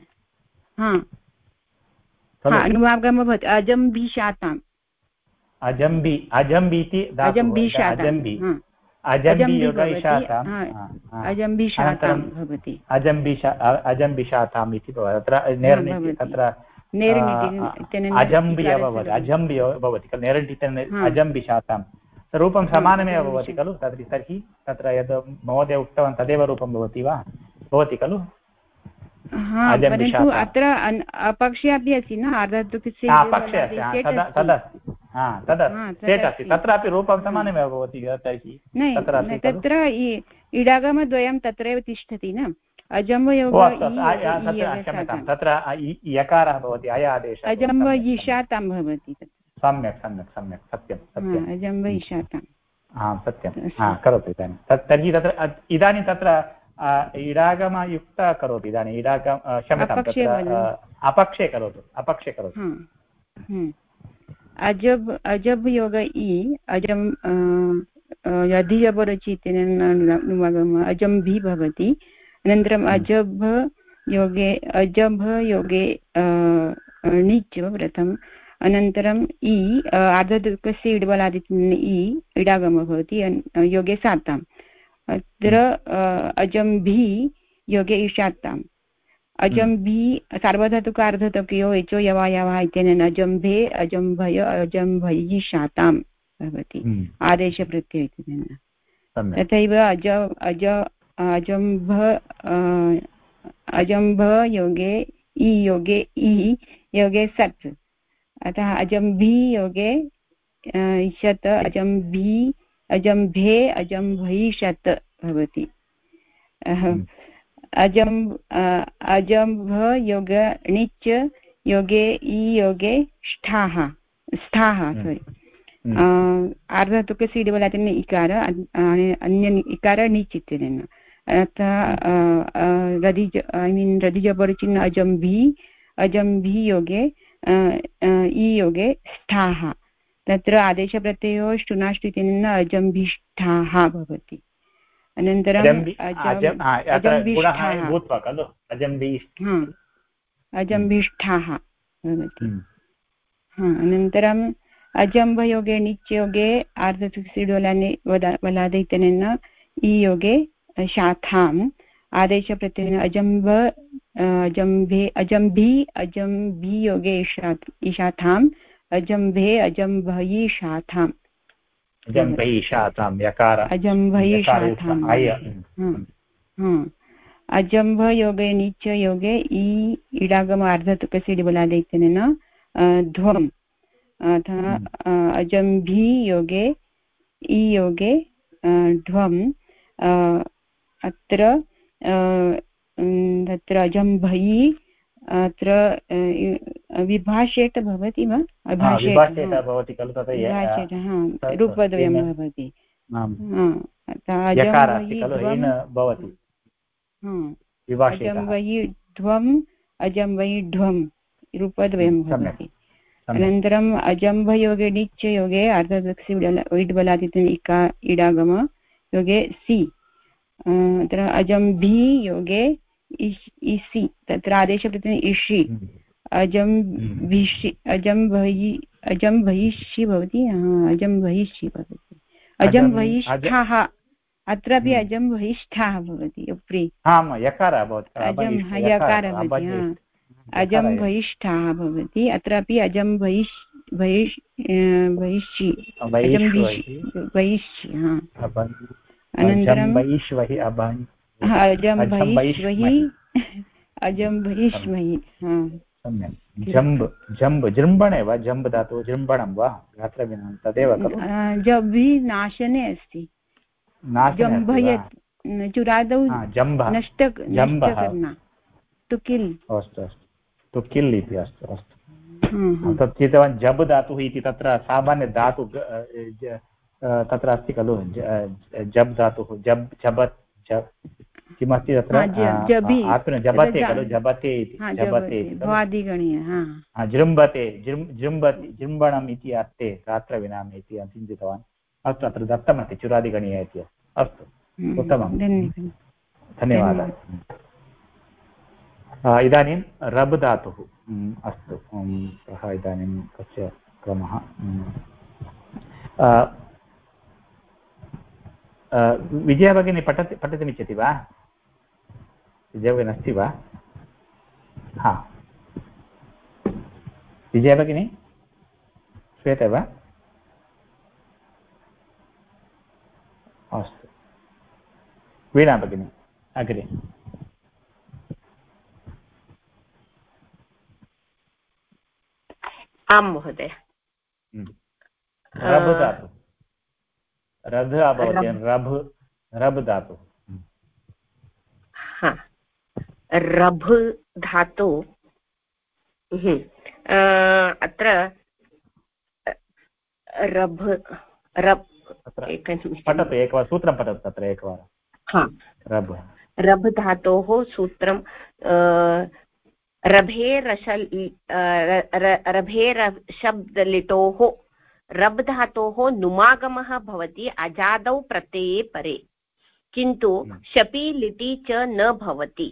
अनुमागमः भवति। अजम्बिशाताम् अजम्बि अजम्बि इति अजम्बि अजम्बि। योग भवति अजम्बिशाताम् इति भवति। अत्र तत्र तत्र अजम्बि एव भवति। अजम्बि भवति खलु। नेरण् इत्यनेन अजम्बि शातां रूपं समानमेव भवति खलु। तर्हि तर्हि तत्र यद् महोदय उक्तवान् तदेव रूपं भवति वा? भवति खलु? अत्र अपक्षे अपि अस्ति न? अस्ति. तत्रापि रूपं समानमेव भवति तर्हि तत्र इडागमद्वयं तत्रैव तिष्ठति न? अजम्बयोग तत्र यकारः भवति अय आदेशः अजम्ब ईशातां भवति सम्यक् सम्यक् सम्यक् सत्यं सत्यम् अजम्ब ईशाताम् आं सत्यं. करोतु इदानीं. तत् तर्हि तत्र इदानीं तत्र इडागमयुक्त करोतु इदानीम् इडागम क्षम्यतां तत्र अपक्षे करोतु अपक्षे करोतु. अजब् अजब् योग इ अजम् यधियपरचि इत्यनेन अजम्भि भवति अनन्तरम् हम्म। अजभ योगे अजभ योगे णिच् प्रथमम् अनन्तरम् इ आर्धदुःखस्य इड्बलादित्येन इ इडागमः भवति योगे साताम् अत्र। अजम्भि योगे इषात्ताम् अजम्भि सार्वधातुक अर्धतुकयो एचो यवायवः इत्यनेन अजम्भे अजम्भय अजम्भयि शातां भवति। हम्म। आदेशप्रत्यय इत्यनेन। तथैव अज अज अजम्भ अजम्भ योगे इ योगे इ योगे सत्। अतः अजम्भी योगे शत् अजम्भी अजम्भे अजम्भैषत् भवति। हम्म। अजम्भ योग णिच् योगे इ योगेष्ठाः स्थाः सोरि हम्म। आर्धतुकस्य इकार अन्य इकार णिच् इत्यनेन अतः रदिज ऐ मीन् रदिजपरिचिन् अजम्भि अजम्भि योगे इ योगे स्थाः तत्र आदेशप्रत्ययो ष्टुनाष्टु इत्यनेन अजम्भिष्ठाः भवति। अनन्तरम् अजम्भिष्ठाः भवति अनन्तरम् अजम्भयोगे नित्ययोगे आर्धसुक्सिडोलानि वलाद इत्यनेन ईयोगे शाखाम् आदेशप्रत्ययेन अजम्भ अजम्भे अजम्भी अजम्भीयोगे ईशाथाम् अजम्भे अजम्भयि शाथाम् अजम्भयिषातां यकार अजम्भयिषाताम् अजम्भयोगे नीचयोगे इ इडागम अर्धतुकस्य डिबलादे इत्यनेन ध्वम् अतः अजम्भी योगे इ योगे ध्वम् अत्र तत्र अजम्भयि अत्र विभाषेट भवति वा? भवति खलु रूपद्वयं भवति। अजम्बयि ध्वम् अजम्बयि ध्वम् रूपद्वयं भवति। अनन्तरम् अजम्भयोगे नित्ययोगे अर्धदक्षि इड्बलादित्यम् इका इडागम योगे सि। अत्र अजम्भी योगे इसि तत्र आदेशप्रति इषि। अजं भिषि अजं बहि अजं बहिषि भवति अजं बहिषि भवति। अजं बहिष्ठाः अत्रापि हम्म। अजं बहिष्ठाः भवति उपरि। अजं यकारः भवति अजं बहिष्ठाः भवति अत्रापि अजं बहिष् बहिष् बहिष्यि अजं बहिष्यि अनन्तरं अजं बहिष्वहि अजं बहिष्महि सम्यक्। जम्ब् जम्ब् जृम्बणे वा? जम्ब् धातु जृम्बणं वा? तदेव खलु। जभि नाशने अस्ति। जम्भयत् चुरादौ नष्ट टु किल् अस्तु अस्तु। टु किल् इति अस्तु अस्तु। तत् चितवान् जब् धातुः इति तत्र सामान्य धातु तत्र अस्ति खलु जब् धातुः जब् जबत् जब् किमस्ति तत्र? जबते खलु जबते इति जबते जृम्बते जृम्बति जृम्बणम् इति अर्थे गात्रविनामे इति चिन्तितवान्। अस्तु अत्र दत्तमस्ति चुरादिगणीय इति। अस्तु उत्तमं धन्यवादः। इदानीं रब् धातुः। अस्तु सः इदानीं कस्य क्रमः? हम्म। विजया भगिनी पठति पठितुमिच्छति वा? विजया अस्ति वा हा विजया भगिनी श्रूयते वा अस्तु वीणा भगिनी अग्रे आं महोदय। हम्म। रध् अभवत् रभ्। रब् धातु। रभ् धातु। अत्र रभ् रब् पठतु एकवारं सूत्रं पठतु तत्र एकवारं। रभ् रभ्। धातोः सूत्रं रभेरश रभेरशब्दलिटोः रब् धातोः नुमागमः भवति अजादौ प्रत्यये परे। किन्तु हम्म। शपि लिटि च न भवति।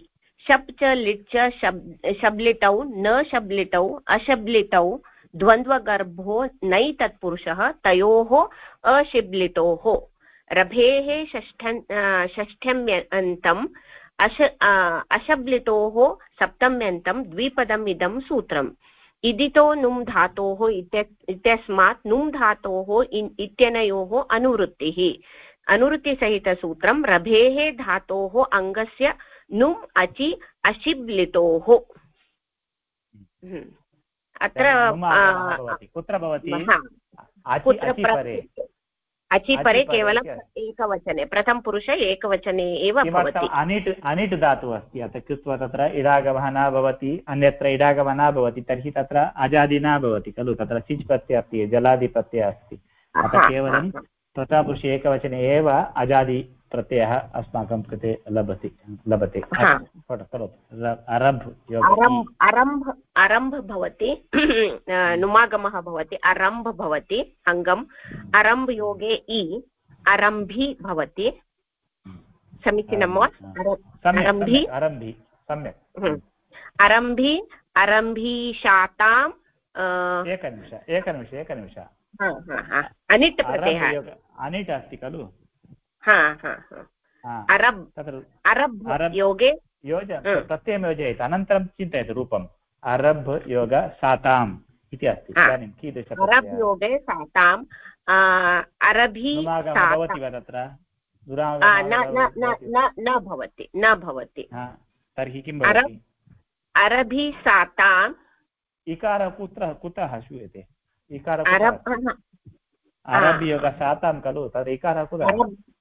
शप् च लिट् च शब् शब्लिटौ न शब्लिटौ अशब्लिटौ द्वन्द्वगर्भो नै तत्पुरुषः तयोः अशिब्लिटोः रभेः षष्ठन् षष्ठ्यम्यन्तम्, अश अशब्लिटोः सप्तम्यन्तं, द्विपदम् इदं सूत्रम्। इदितो नुम् धातोः इत्यस्मात् नुम् धातोः इत्यनयोः अनुवृत्तिः। अनुवृत्तिसहितसूत्रं रभेः धातोः अङ्गस्य नुम् अचि अशिब्लितोः हम्म। अत्र कुत्र भवति? अचि परे केवलम् एकवचने प्रथमपुरुष एकवचने एव भवति। अनिट् अनिट् धातुः अस्ति अतः कृत्वा तत्र इडागमः न भवति अन्यत्र इडागमः न भवति तर्हि तत्र अजादि न भवति खलु? तत्र सिच् प्रत्ययः अस्ति जलादिप्रत्ययः अस्ति। अतः केवलं प्रथमपुरुषे एकवचने एव अजादि प्रत्ययः अस्माकं कृते लभति लभते। करोतु। अरम्भ अरम्भ अरम्भ भवति नुमागमः भवति अरम्भ भवति अङ्गम्। अरम्भ योगे इ अरम्भि भवति। समीचीनं वा? अर- सम्यक् अरम्भि। सम्यक् सम्यक्। हम्म। अरम्भि अरम्भिशाताम् एकनिमिष एकनिमिष एकनिमिष। अनिट् प्रत्ययः। अनिट् अस्ति खलु? अरब् तत्र अरब् अरब्। योगे? योज। प्रत्ययं योजयतु। अनन्तरं चिन्तयतु रूपम् अरब् योग साताम् इति अस्ति। हा। इदानीं अरब् योगे साताम् अ, साता- भवति वा तत्र? न न न भवति? न न भवति न भवति। हा, तर्हि किं अरब्- भवति साताम्। इकारः कुत्र कुतः श्रूयते? इकारः अरब् हा, अरब् योग सातां खलु? तद् इकारः कुतः अरब् हा हा हा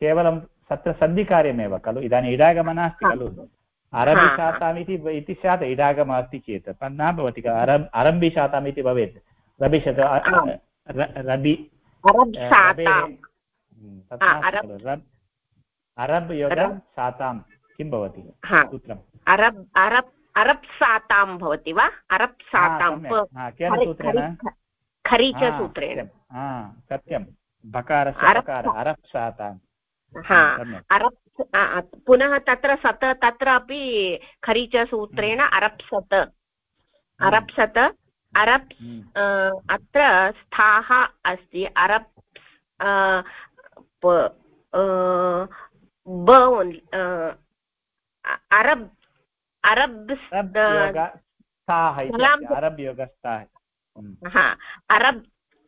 केवलं तत्र सन्धिकार्यमेव खलु? इदानीम् इडागमः नास्ति हा। खलु? अरबि। शाताम् इति इति स्यात् इडागमः अस्ति चेत् न भवति खलु। अरब् अरम्बि शाताम्. इति भवेत् रबि शत रबि अरब् हम्म, योग शातां किं भवति सूत्रम् अरब् अरब् अरब् सातां भवति वा? अरब् सातां केन सूत्रेण? खरि- खरि च हा, सूत्रेण। सत्यं। हा हा पुनः तत्र सत तत्रापि खरीच सूत्रेण अरप्सत। अरप्सत अरप् अत्र स्थाः अस्ति। अरप् अ, प- अ, ब अरब् अरब् अरब् योग स्थाः इति सलां-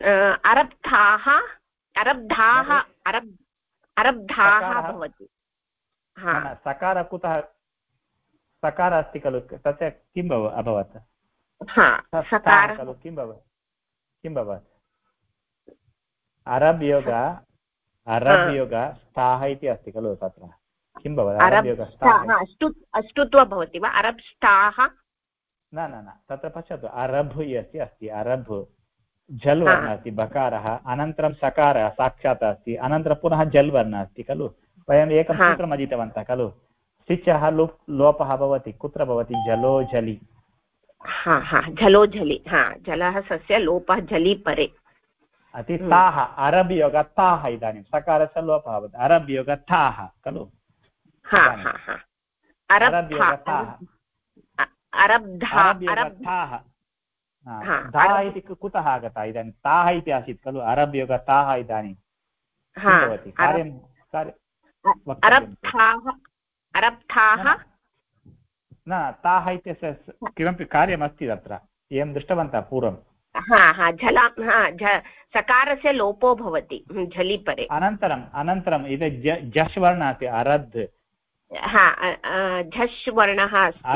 अस्ति, अरब् योग स्थाः अरब् अरब्धाः अरब् अरब्धाः भवति सकार कुतः सकार अस्ति खलु तस्य किं भव अभवत्? हा स्थाः खलु किं भवत् किं भवत्? अरब् योग अरब् योग स्थाः इति अस्ति खलु तत्र। किं भवत्? अरब् योग स्थाः अष्टु अष्टुत्व भवति वा? अरब् स्टाः न न न तत्र पश्यतु। अरब् इति अस्ति। अरब् झल् वर्णः अस्ति बकारः अनन्तरं सकारः साक्षात् अस्ति अनन्तरं पुनः जल् वर्णः अस्ति खलु? वयम् एकं सूत्रम् अधीतवन्तः खलु? सिचः लुप् लोपः भवति कुत्र भवति? जलो झलि। हा हा झलो झलि हा जलः सस्य लोपः झलि परे। अति हम्म। ताः अरब् योग ताः इदानीं सकारस्य लोपः भवति अरब् योग ताः खलु? हा इदानीं। हा। हा अरब् अरब्धा योग ताः धा इति कुतः आगता? इदानीं ताः इति आसीत् खलु? अरब् योग ताः इदानीं भवति कार्यं कार्य न, ताः इत्यस्य किमपि कार्यमस्ति तत्र। एवं दृष्टवन्तः हा हा झला झ सकारस्य लोपो भवति हम्म, झलि परे। अनन्तरम् अनन्तरम् इद जश् वर्णः अस्ति अरद्। हा झष् वर्णः अस्ति।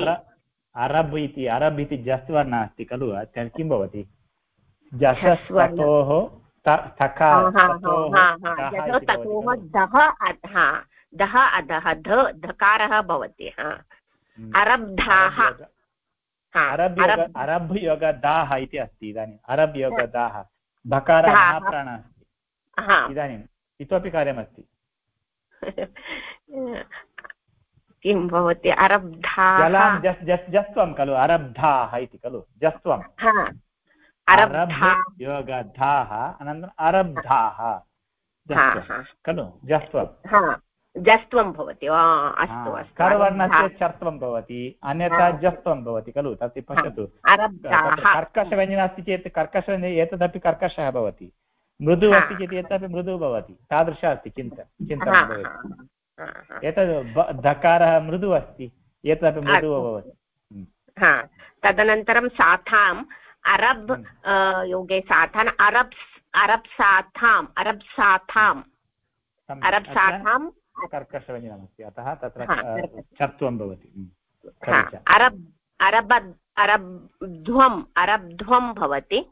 अरब् इति अरब् इति जस् वर्णः अस्ति खलु किं भवति? जस झस् वर्णः। ततोः त- हा थकार हा ततोः हा हा दः अधः ध धकारः भवति हम्म। अरब्धाः अरब् योग- अरब् योग इति अस्ति अरब् दाः। अस्ति। इदानीम् इतोपि कार्यमस्ति। किं भवति? अरब्धाः। जस्त्वं खलु अरब्धाः इति खलु जस्त्वं। हा योगधाः अनन्तरम् अरब्धाः। खलु जस्त्वं। जस्त्वं भवति अस्तु अस्तु। करवर्णस्य चर्त्वं भवति अन्यथा जस्त्वं भवति खलु तत् पश्यतु। कर्कशव्यञ्जनम् अस्ति चेत् कर्कशव्यञ्जनम् एतदपि कर्कशः भवति। मृदु। अस्ति चेत् एतदपि मृदुः भवति। तादृश अस्ति चिन्त चिन्तनं भवेत्। एतद् धकारः मृदु अस्ति एतदपि मृदुः अस्तु। भवति हा तदनन्तरं साथाम् अरब्। योगे साथान् अरब् अरब् साथाम् अरब् साथाम्। अरब् साथाम्। कर्कशव्यञ्जनमस्ति अतः तत्र। चत्वं भवति। अरब् अरबद् अरब्ध्वम् अरब्ध्वं भवति।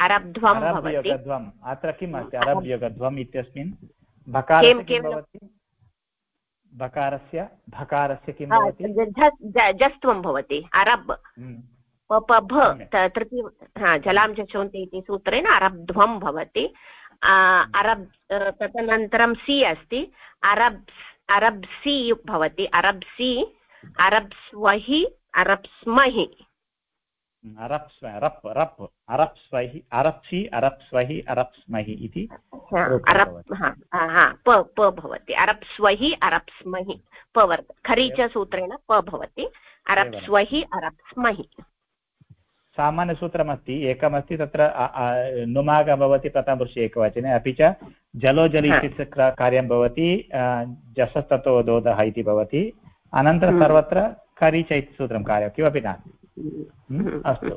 अरब्ध्वं भवति। अत्र किम् अस्ति? अरब्- अरब् योगध्वम् इत्यस्मिन्? केवलं- किं? भवति? भकारस्य भकारस्य किं भवति? जस्त्वं भवति अरब्। हम्म। पभ तृतीय जलां चोन्ति इति सूत्रेण अरब्ध्वं भवति। अरब् तदनन्तरं सि अस्ति। अरब् अरब्सि भवति। अरब्सि अरब्स्वहि अरप्स्महि अरप्स्व रप् रप् अरप्स्वहि अरप्सि अरप्स्वहि अरप्स्महि इति प भवति। अरप्स्वहि अरप्स्महि प वर्त खरीचसूत्रेण प भवति। अरप्स्वहि अरप्स्महि सामान्यसूत्रमस्ति एकमस्ति तत्र नुमाग भवति प्रथमपुरुषे एकवचने अपि च जलो जलि इति कार्यं भवति जसस्ततो दोधः इति भवति। अनन्तरं हम्म। सर्वत्र करीच इति सूत्रं कार्यं किमपि नास्ति। अस्तु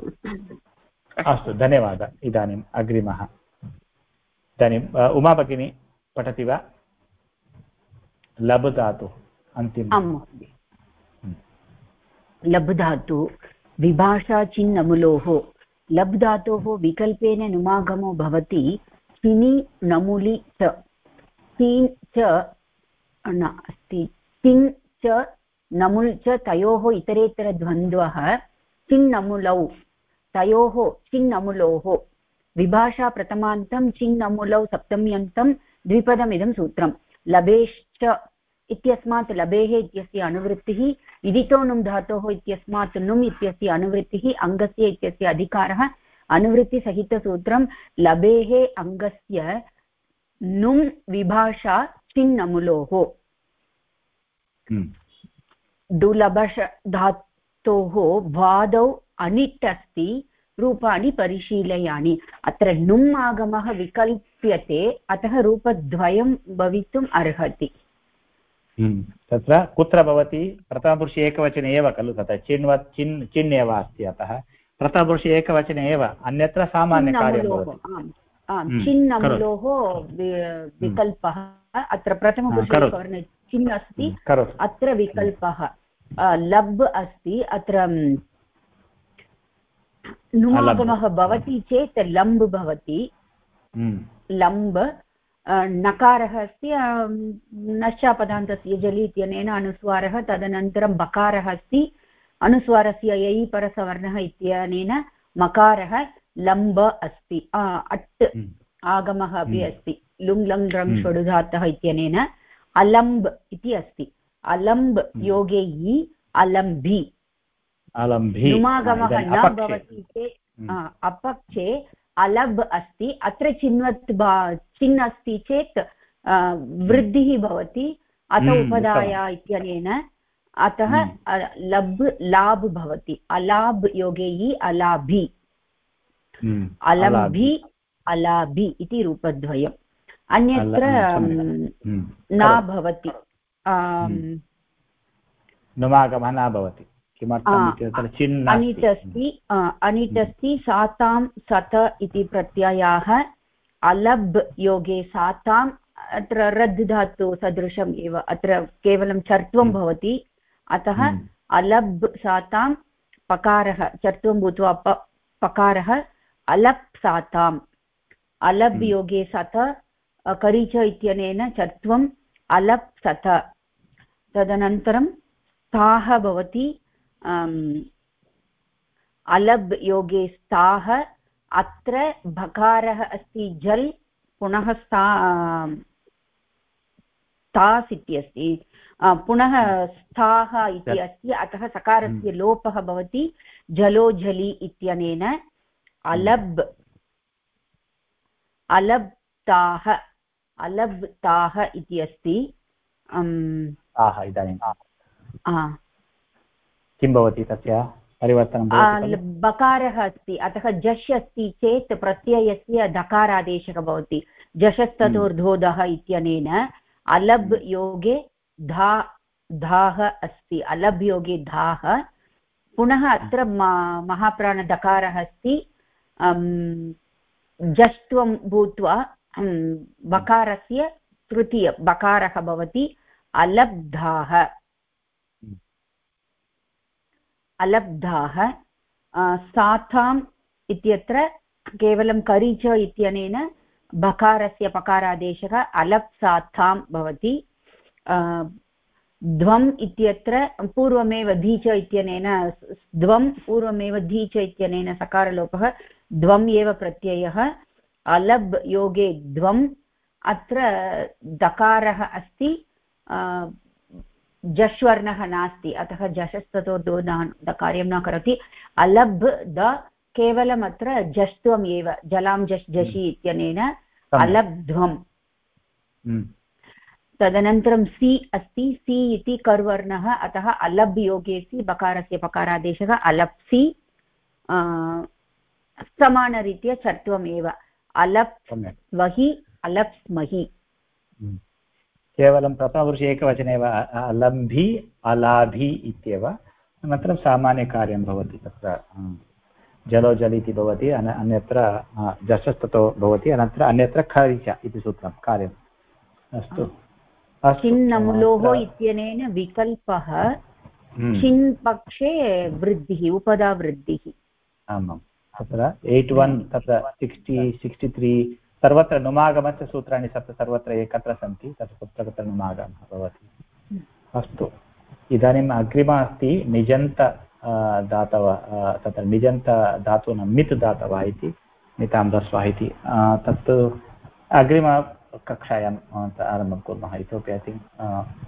अस्तु धन्यवादः इदानीम् अग्रिमः इदानीम् उमा भगिनी पठति वा लब् धातु अन्तिम लब् धातु विभाषाचिन्नमुलोः लब् धातोः विकल्पेन नुमागमो भवति चिनि नमुलि च चिन् च न अस्ति चिन् च नमुल् च तयोः इतरेतरद्वन्द्वः चिन्नमुलौ। तयोः चिन्नमुलोः। विभाषा प्रथमान्तं चिन्नमुलौ सप्तम्यन्तं द्विपदमिदं सूत्रं। लभेश्च इत्यस्मात् लभेः इत्यस्य अनुवृत्तिः इदितो नुम् धातोः इत्यस्मात् नुम् इत्यस्य अनुवृत्तिः अङ्गस्य इत्यस्य अधिकारः अनुवृत्तिसहितसूत्रं लभेः अङ्गस्य नुम् विभाषा चिन्नमुलोः। दुलभष धातोः वादौ अनिट् अस्ति रूपाणि परिशीलयानि अत्र नुम् आगमः विकल्प्यते अतः रूपद्वयं भवितुम् अर्हति। तत्र कुत्र भवति? प्रथमपुरुषे एकवचने एव खलु तत्र चिन्व चिन् चिन् एव अस्ति अतः। प्रथमपुरुषे एकवचने एव अन्यत्र सामान्यकार्यं भवति। विकल्पः। अत्र प्रथमपुरुषे चिन् अस्ति अत्र विकल्पः। लब् अस्ति अत्र नुमागमः भवति चेत् लम्ब् भवति। लम्ब् नकारः अस्ति नश्चापदान्तस्य जलि इत्यनेन अनुस्वारः तदनन्तरं बकारः अस्ति। अनुस्वारस्य यै परसवर्णः इत्यनेन मकारः लम्ब अस्ति। अट्। आगमः अपि। अस्ति। लुङ् लङ् रङ्। षडुधातः इत्यनेन अलम्ब् इति अस्ति। अलम्ब् योगे इ अलम्भि। नुमागमः न भवति चेत् अपक्षे अलब् अस्ति अत्र चिन्वत् चिन् अस्ति चेत् वृद्धिः भवति अथ हम्म, उपदाय इत्यनेन अतः हम्म। लब् लाब् भवति अलाब् योगे हि अलाभि। हम्म, अलम्भि अलाभि। इति रूपद्वयम्। अन्यत्र न भवति। नुमागमः न भवति किमर्थम् अनिट् अस्ति अनिट् अस्ति सातां सत इति प्रत्ययाः अलब् योगे साताम् अत्र रद् धातु सदृशम् एव अत्र केवलं चर्त्वं हम्म। भवति अतः हम्म। अलब् सातां पकारः चर्त्वं भूत्वा प पकारः अलप् साताम् अलब् हम्म। योगे सत करिच इत्यनेन चर्त्वम् अलप् सत तदनन्तरं स्थाः भवति अलब् योगे स्थाः अत्र भकारः अस्ति जल् पुनः स्था तास् इत्यस्ति पुनः स्थाः इति अस्ति अतः सकारस्य हम्म। लोपः भवति जलो झलि इत्यनेन अलब् अलब्ताः अलब्ताः इति अस्ति इदानीं किं भवति तस्य परिवर्तनं बकारः अस्ति अतः जश् अस्ति चेत् प्रत्ययस्य धकारादेशः भवति। जशस्ततोर्धोधः इत्यनेन अलब् हम्म। योगे धा धाः अस्ति अलब् योगे धाः। पुनः अत्र महाप्राणधकारः अस्ति जष्ट्वं भूत्वा बकारस्य तृतीय बकारः भवति। अलब्धाः। अलब्धाः साथाम् इत्यत्र केवलं करिच इत्यनेन बकारस्य पकारादेशः अलप् साथां भवति। ध्वम् इत्यत्र पूर्वमेव धीच इत्यनेन ध्वं पूर्वमेव धीच इत्यनेन सकारलोपः ध्वम् एव प्रत्ययः। अलब् योगे ध्वम्, अत्र दकारः अस्ति। जश्वर्णः नास्ति अतः जशस्ततो दो न कार्यं न करोति। अलब् द केवलम् अत्र जष्ट्वम् एव जलां जश् जषि इत्यनेन अलब्ध्वम्। हम्म। तदनन्तरं सि अस्ति सि इति कर्वर्णः अतः अलब् योगे सि बकारस्य पकारादेशः अलप्सि समानरीत्या चत्वमेव अलप् स्वहि अलप्स्महि हम्म। केवलं प्रथमपुरुषे एकवचने एव अलम्भि अलाभि इत्येव अनन्तरं सामान्यकार्यं भवति तत्र जलो जल् इति भवति अन अन्यत्र जशस्ततो भवति अनन्तरं अन्यत्र खरिच इति सूत्रं कार्यम्। अस्तु। छिन्नमुलोः इत्यनेन विकल्पः हम्म। छिन् पक्षे वृद्धिः। उपदावृद्धिः आमाम्। अत्र एय्ट् वन् तत्र सिक्स्टि सिक्स्टि त्री सर्वत्र नुमागमस्य सूत्राणि सप्त सर्वत्र एकत्र सन्ति तत्र कुत्र कुत्र नुमागमः भवति। अस्तु। इदानीम् अग्रिमः अस्ति, निजन्त दातव तत्र निजन्त धातूनां मित् दातवः इति दस्वः इति तत् अग्रिमकक्षायाम् आरम्भं कुर्मः। इतोपि ऐ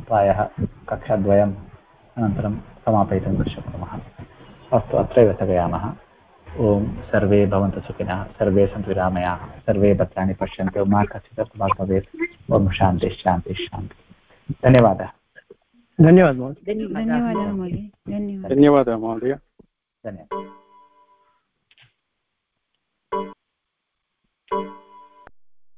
प्रायः कक्षाद्वयम् अनन्तरं समापयितुं शक्नुमः। अस्तु, अत्रैव स्थगयामः। ॐ सर्वे भवन्तु सुखिनः सर्वे सन्तु रामयाः सर्वे भद्राणि पश्यन्तु मा कश्चित् मा भवेत्। ॐ शान्तिः शान्तिः शान्तिः। धन्यवादः। धन्यवादः धन्यवादः महोदय धन्यवादः महोदय। धन्यवादः।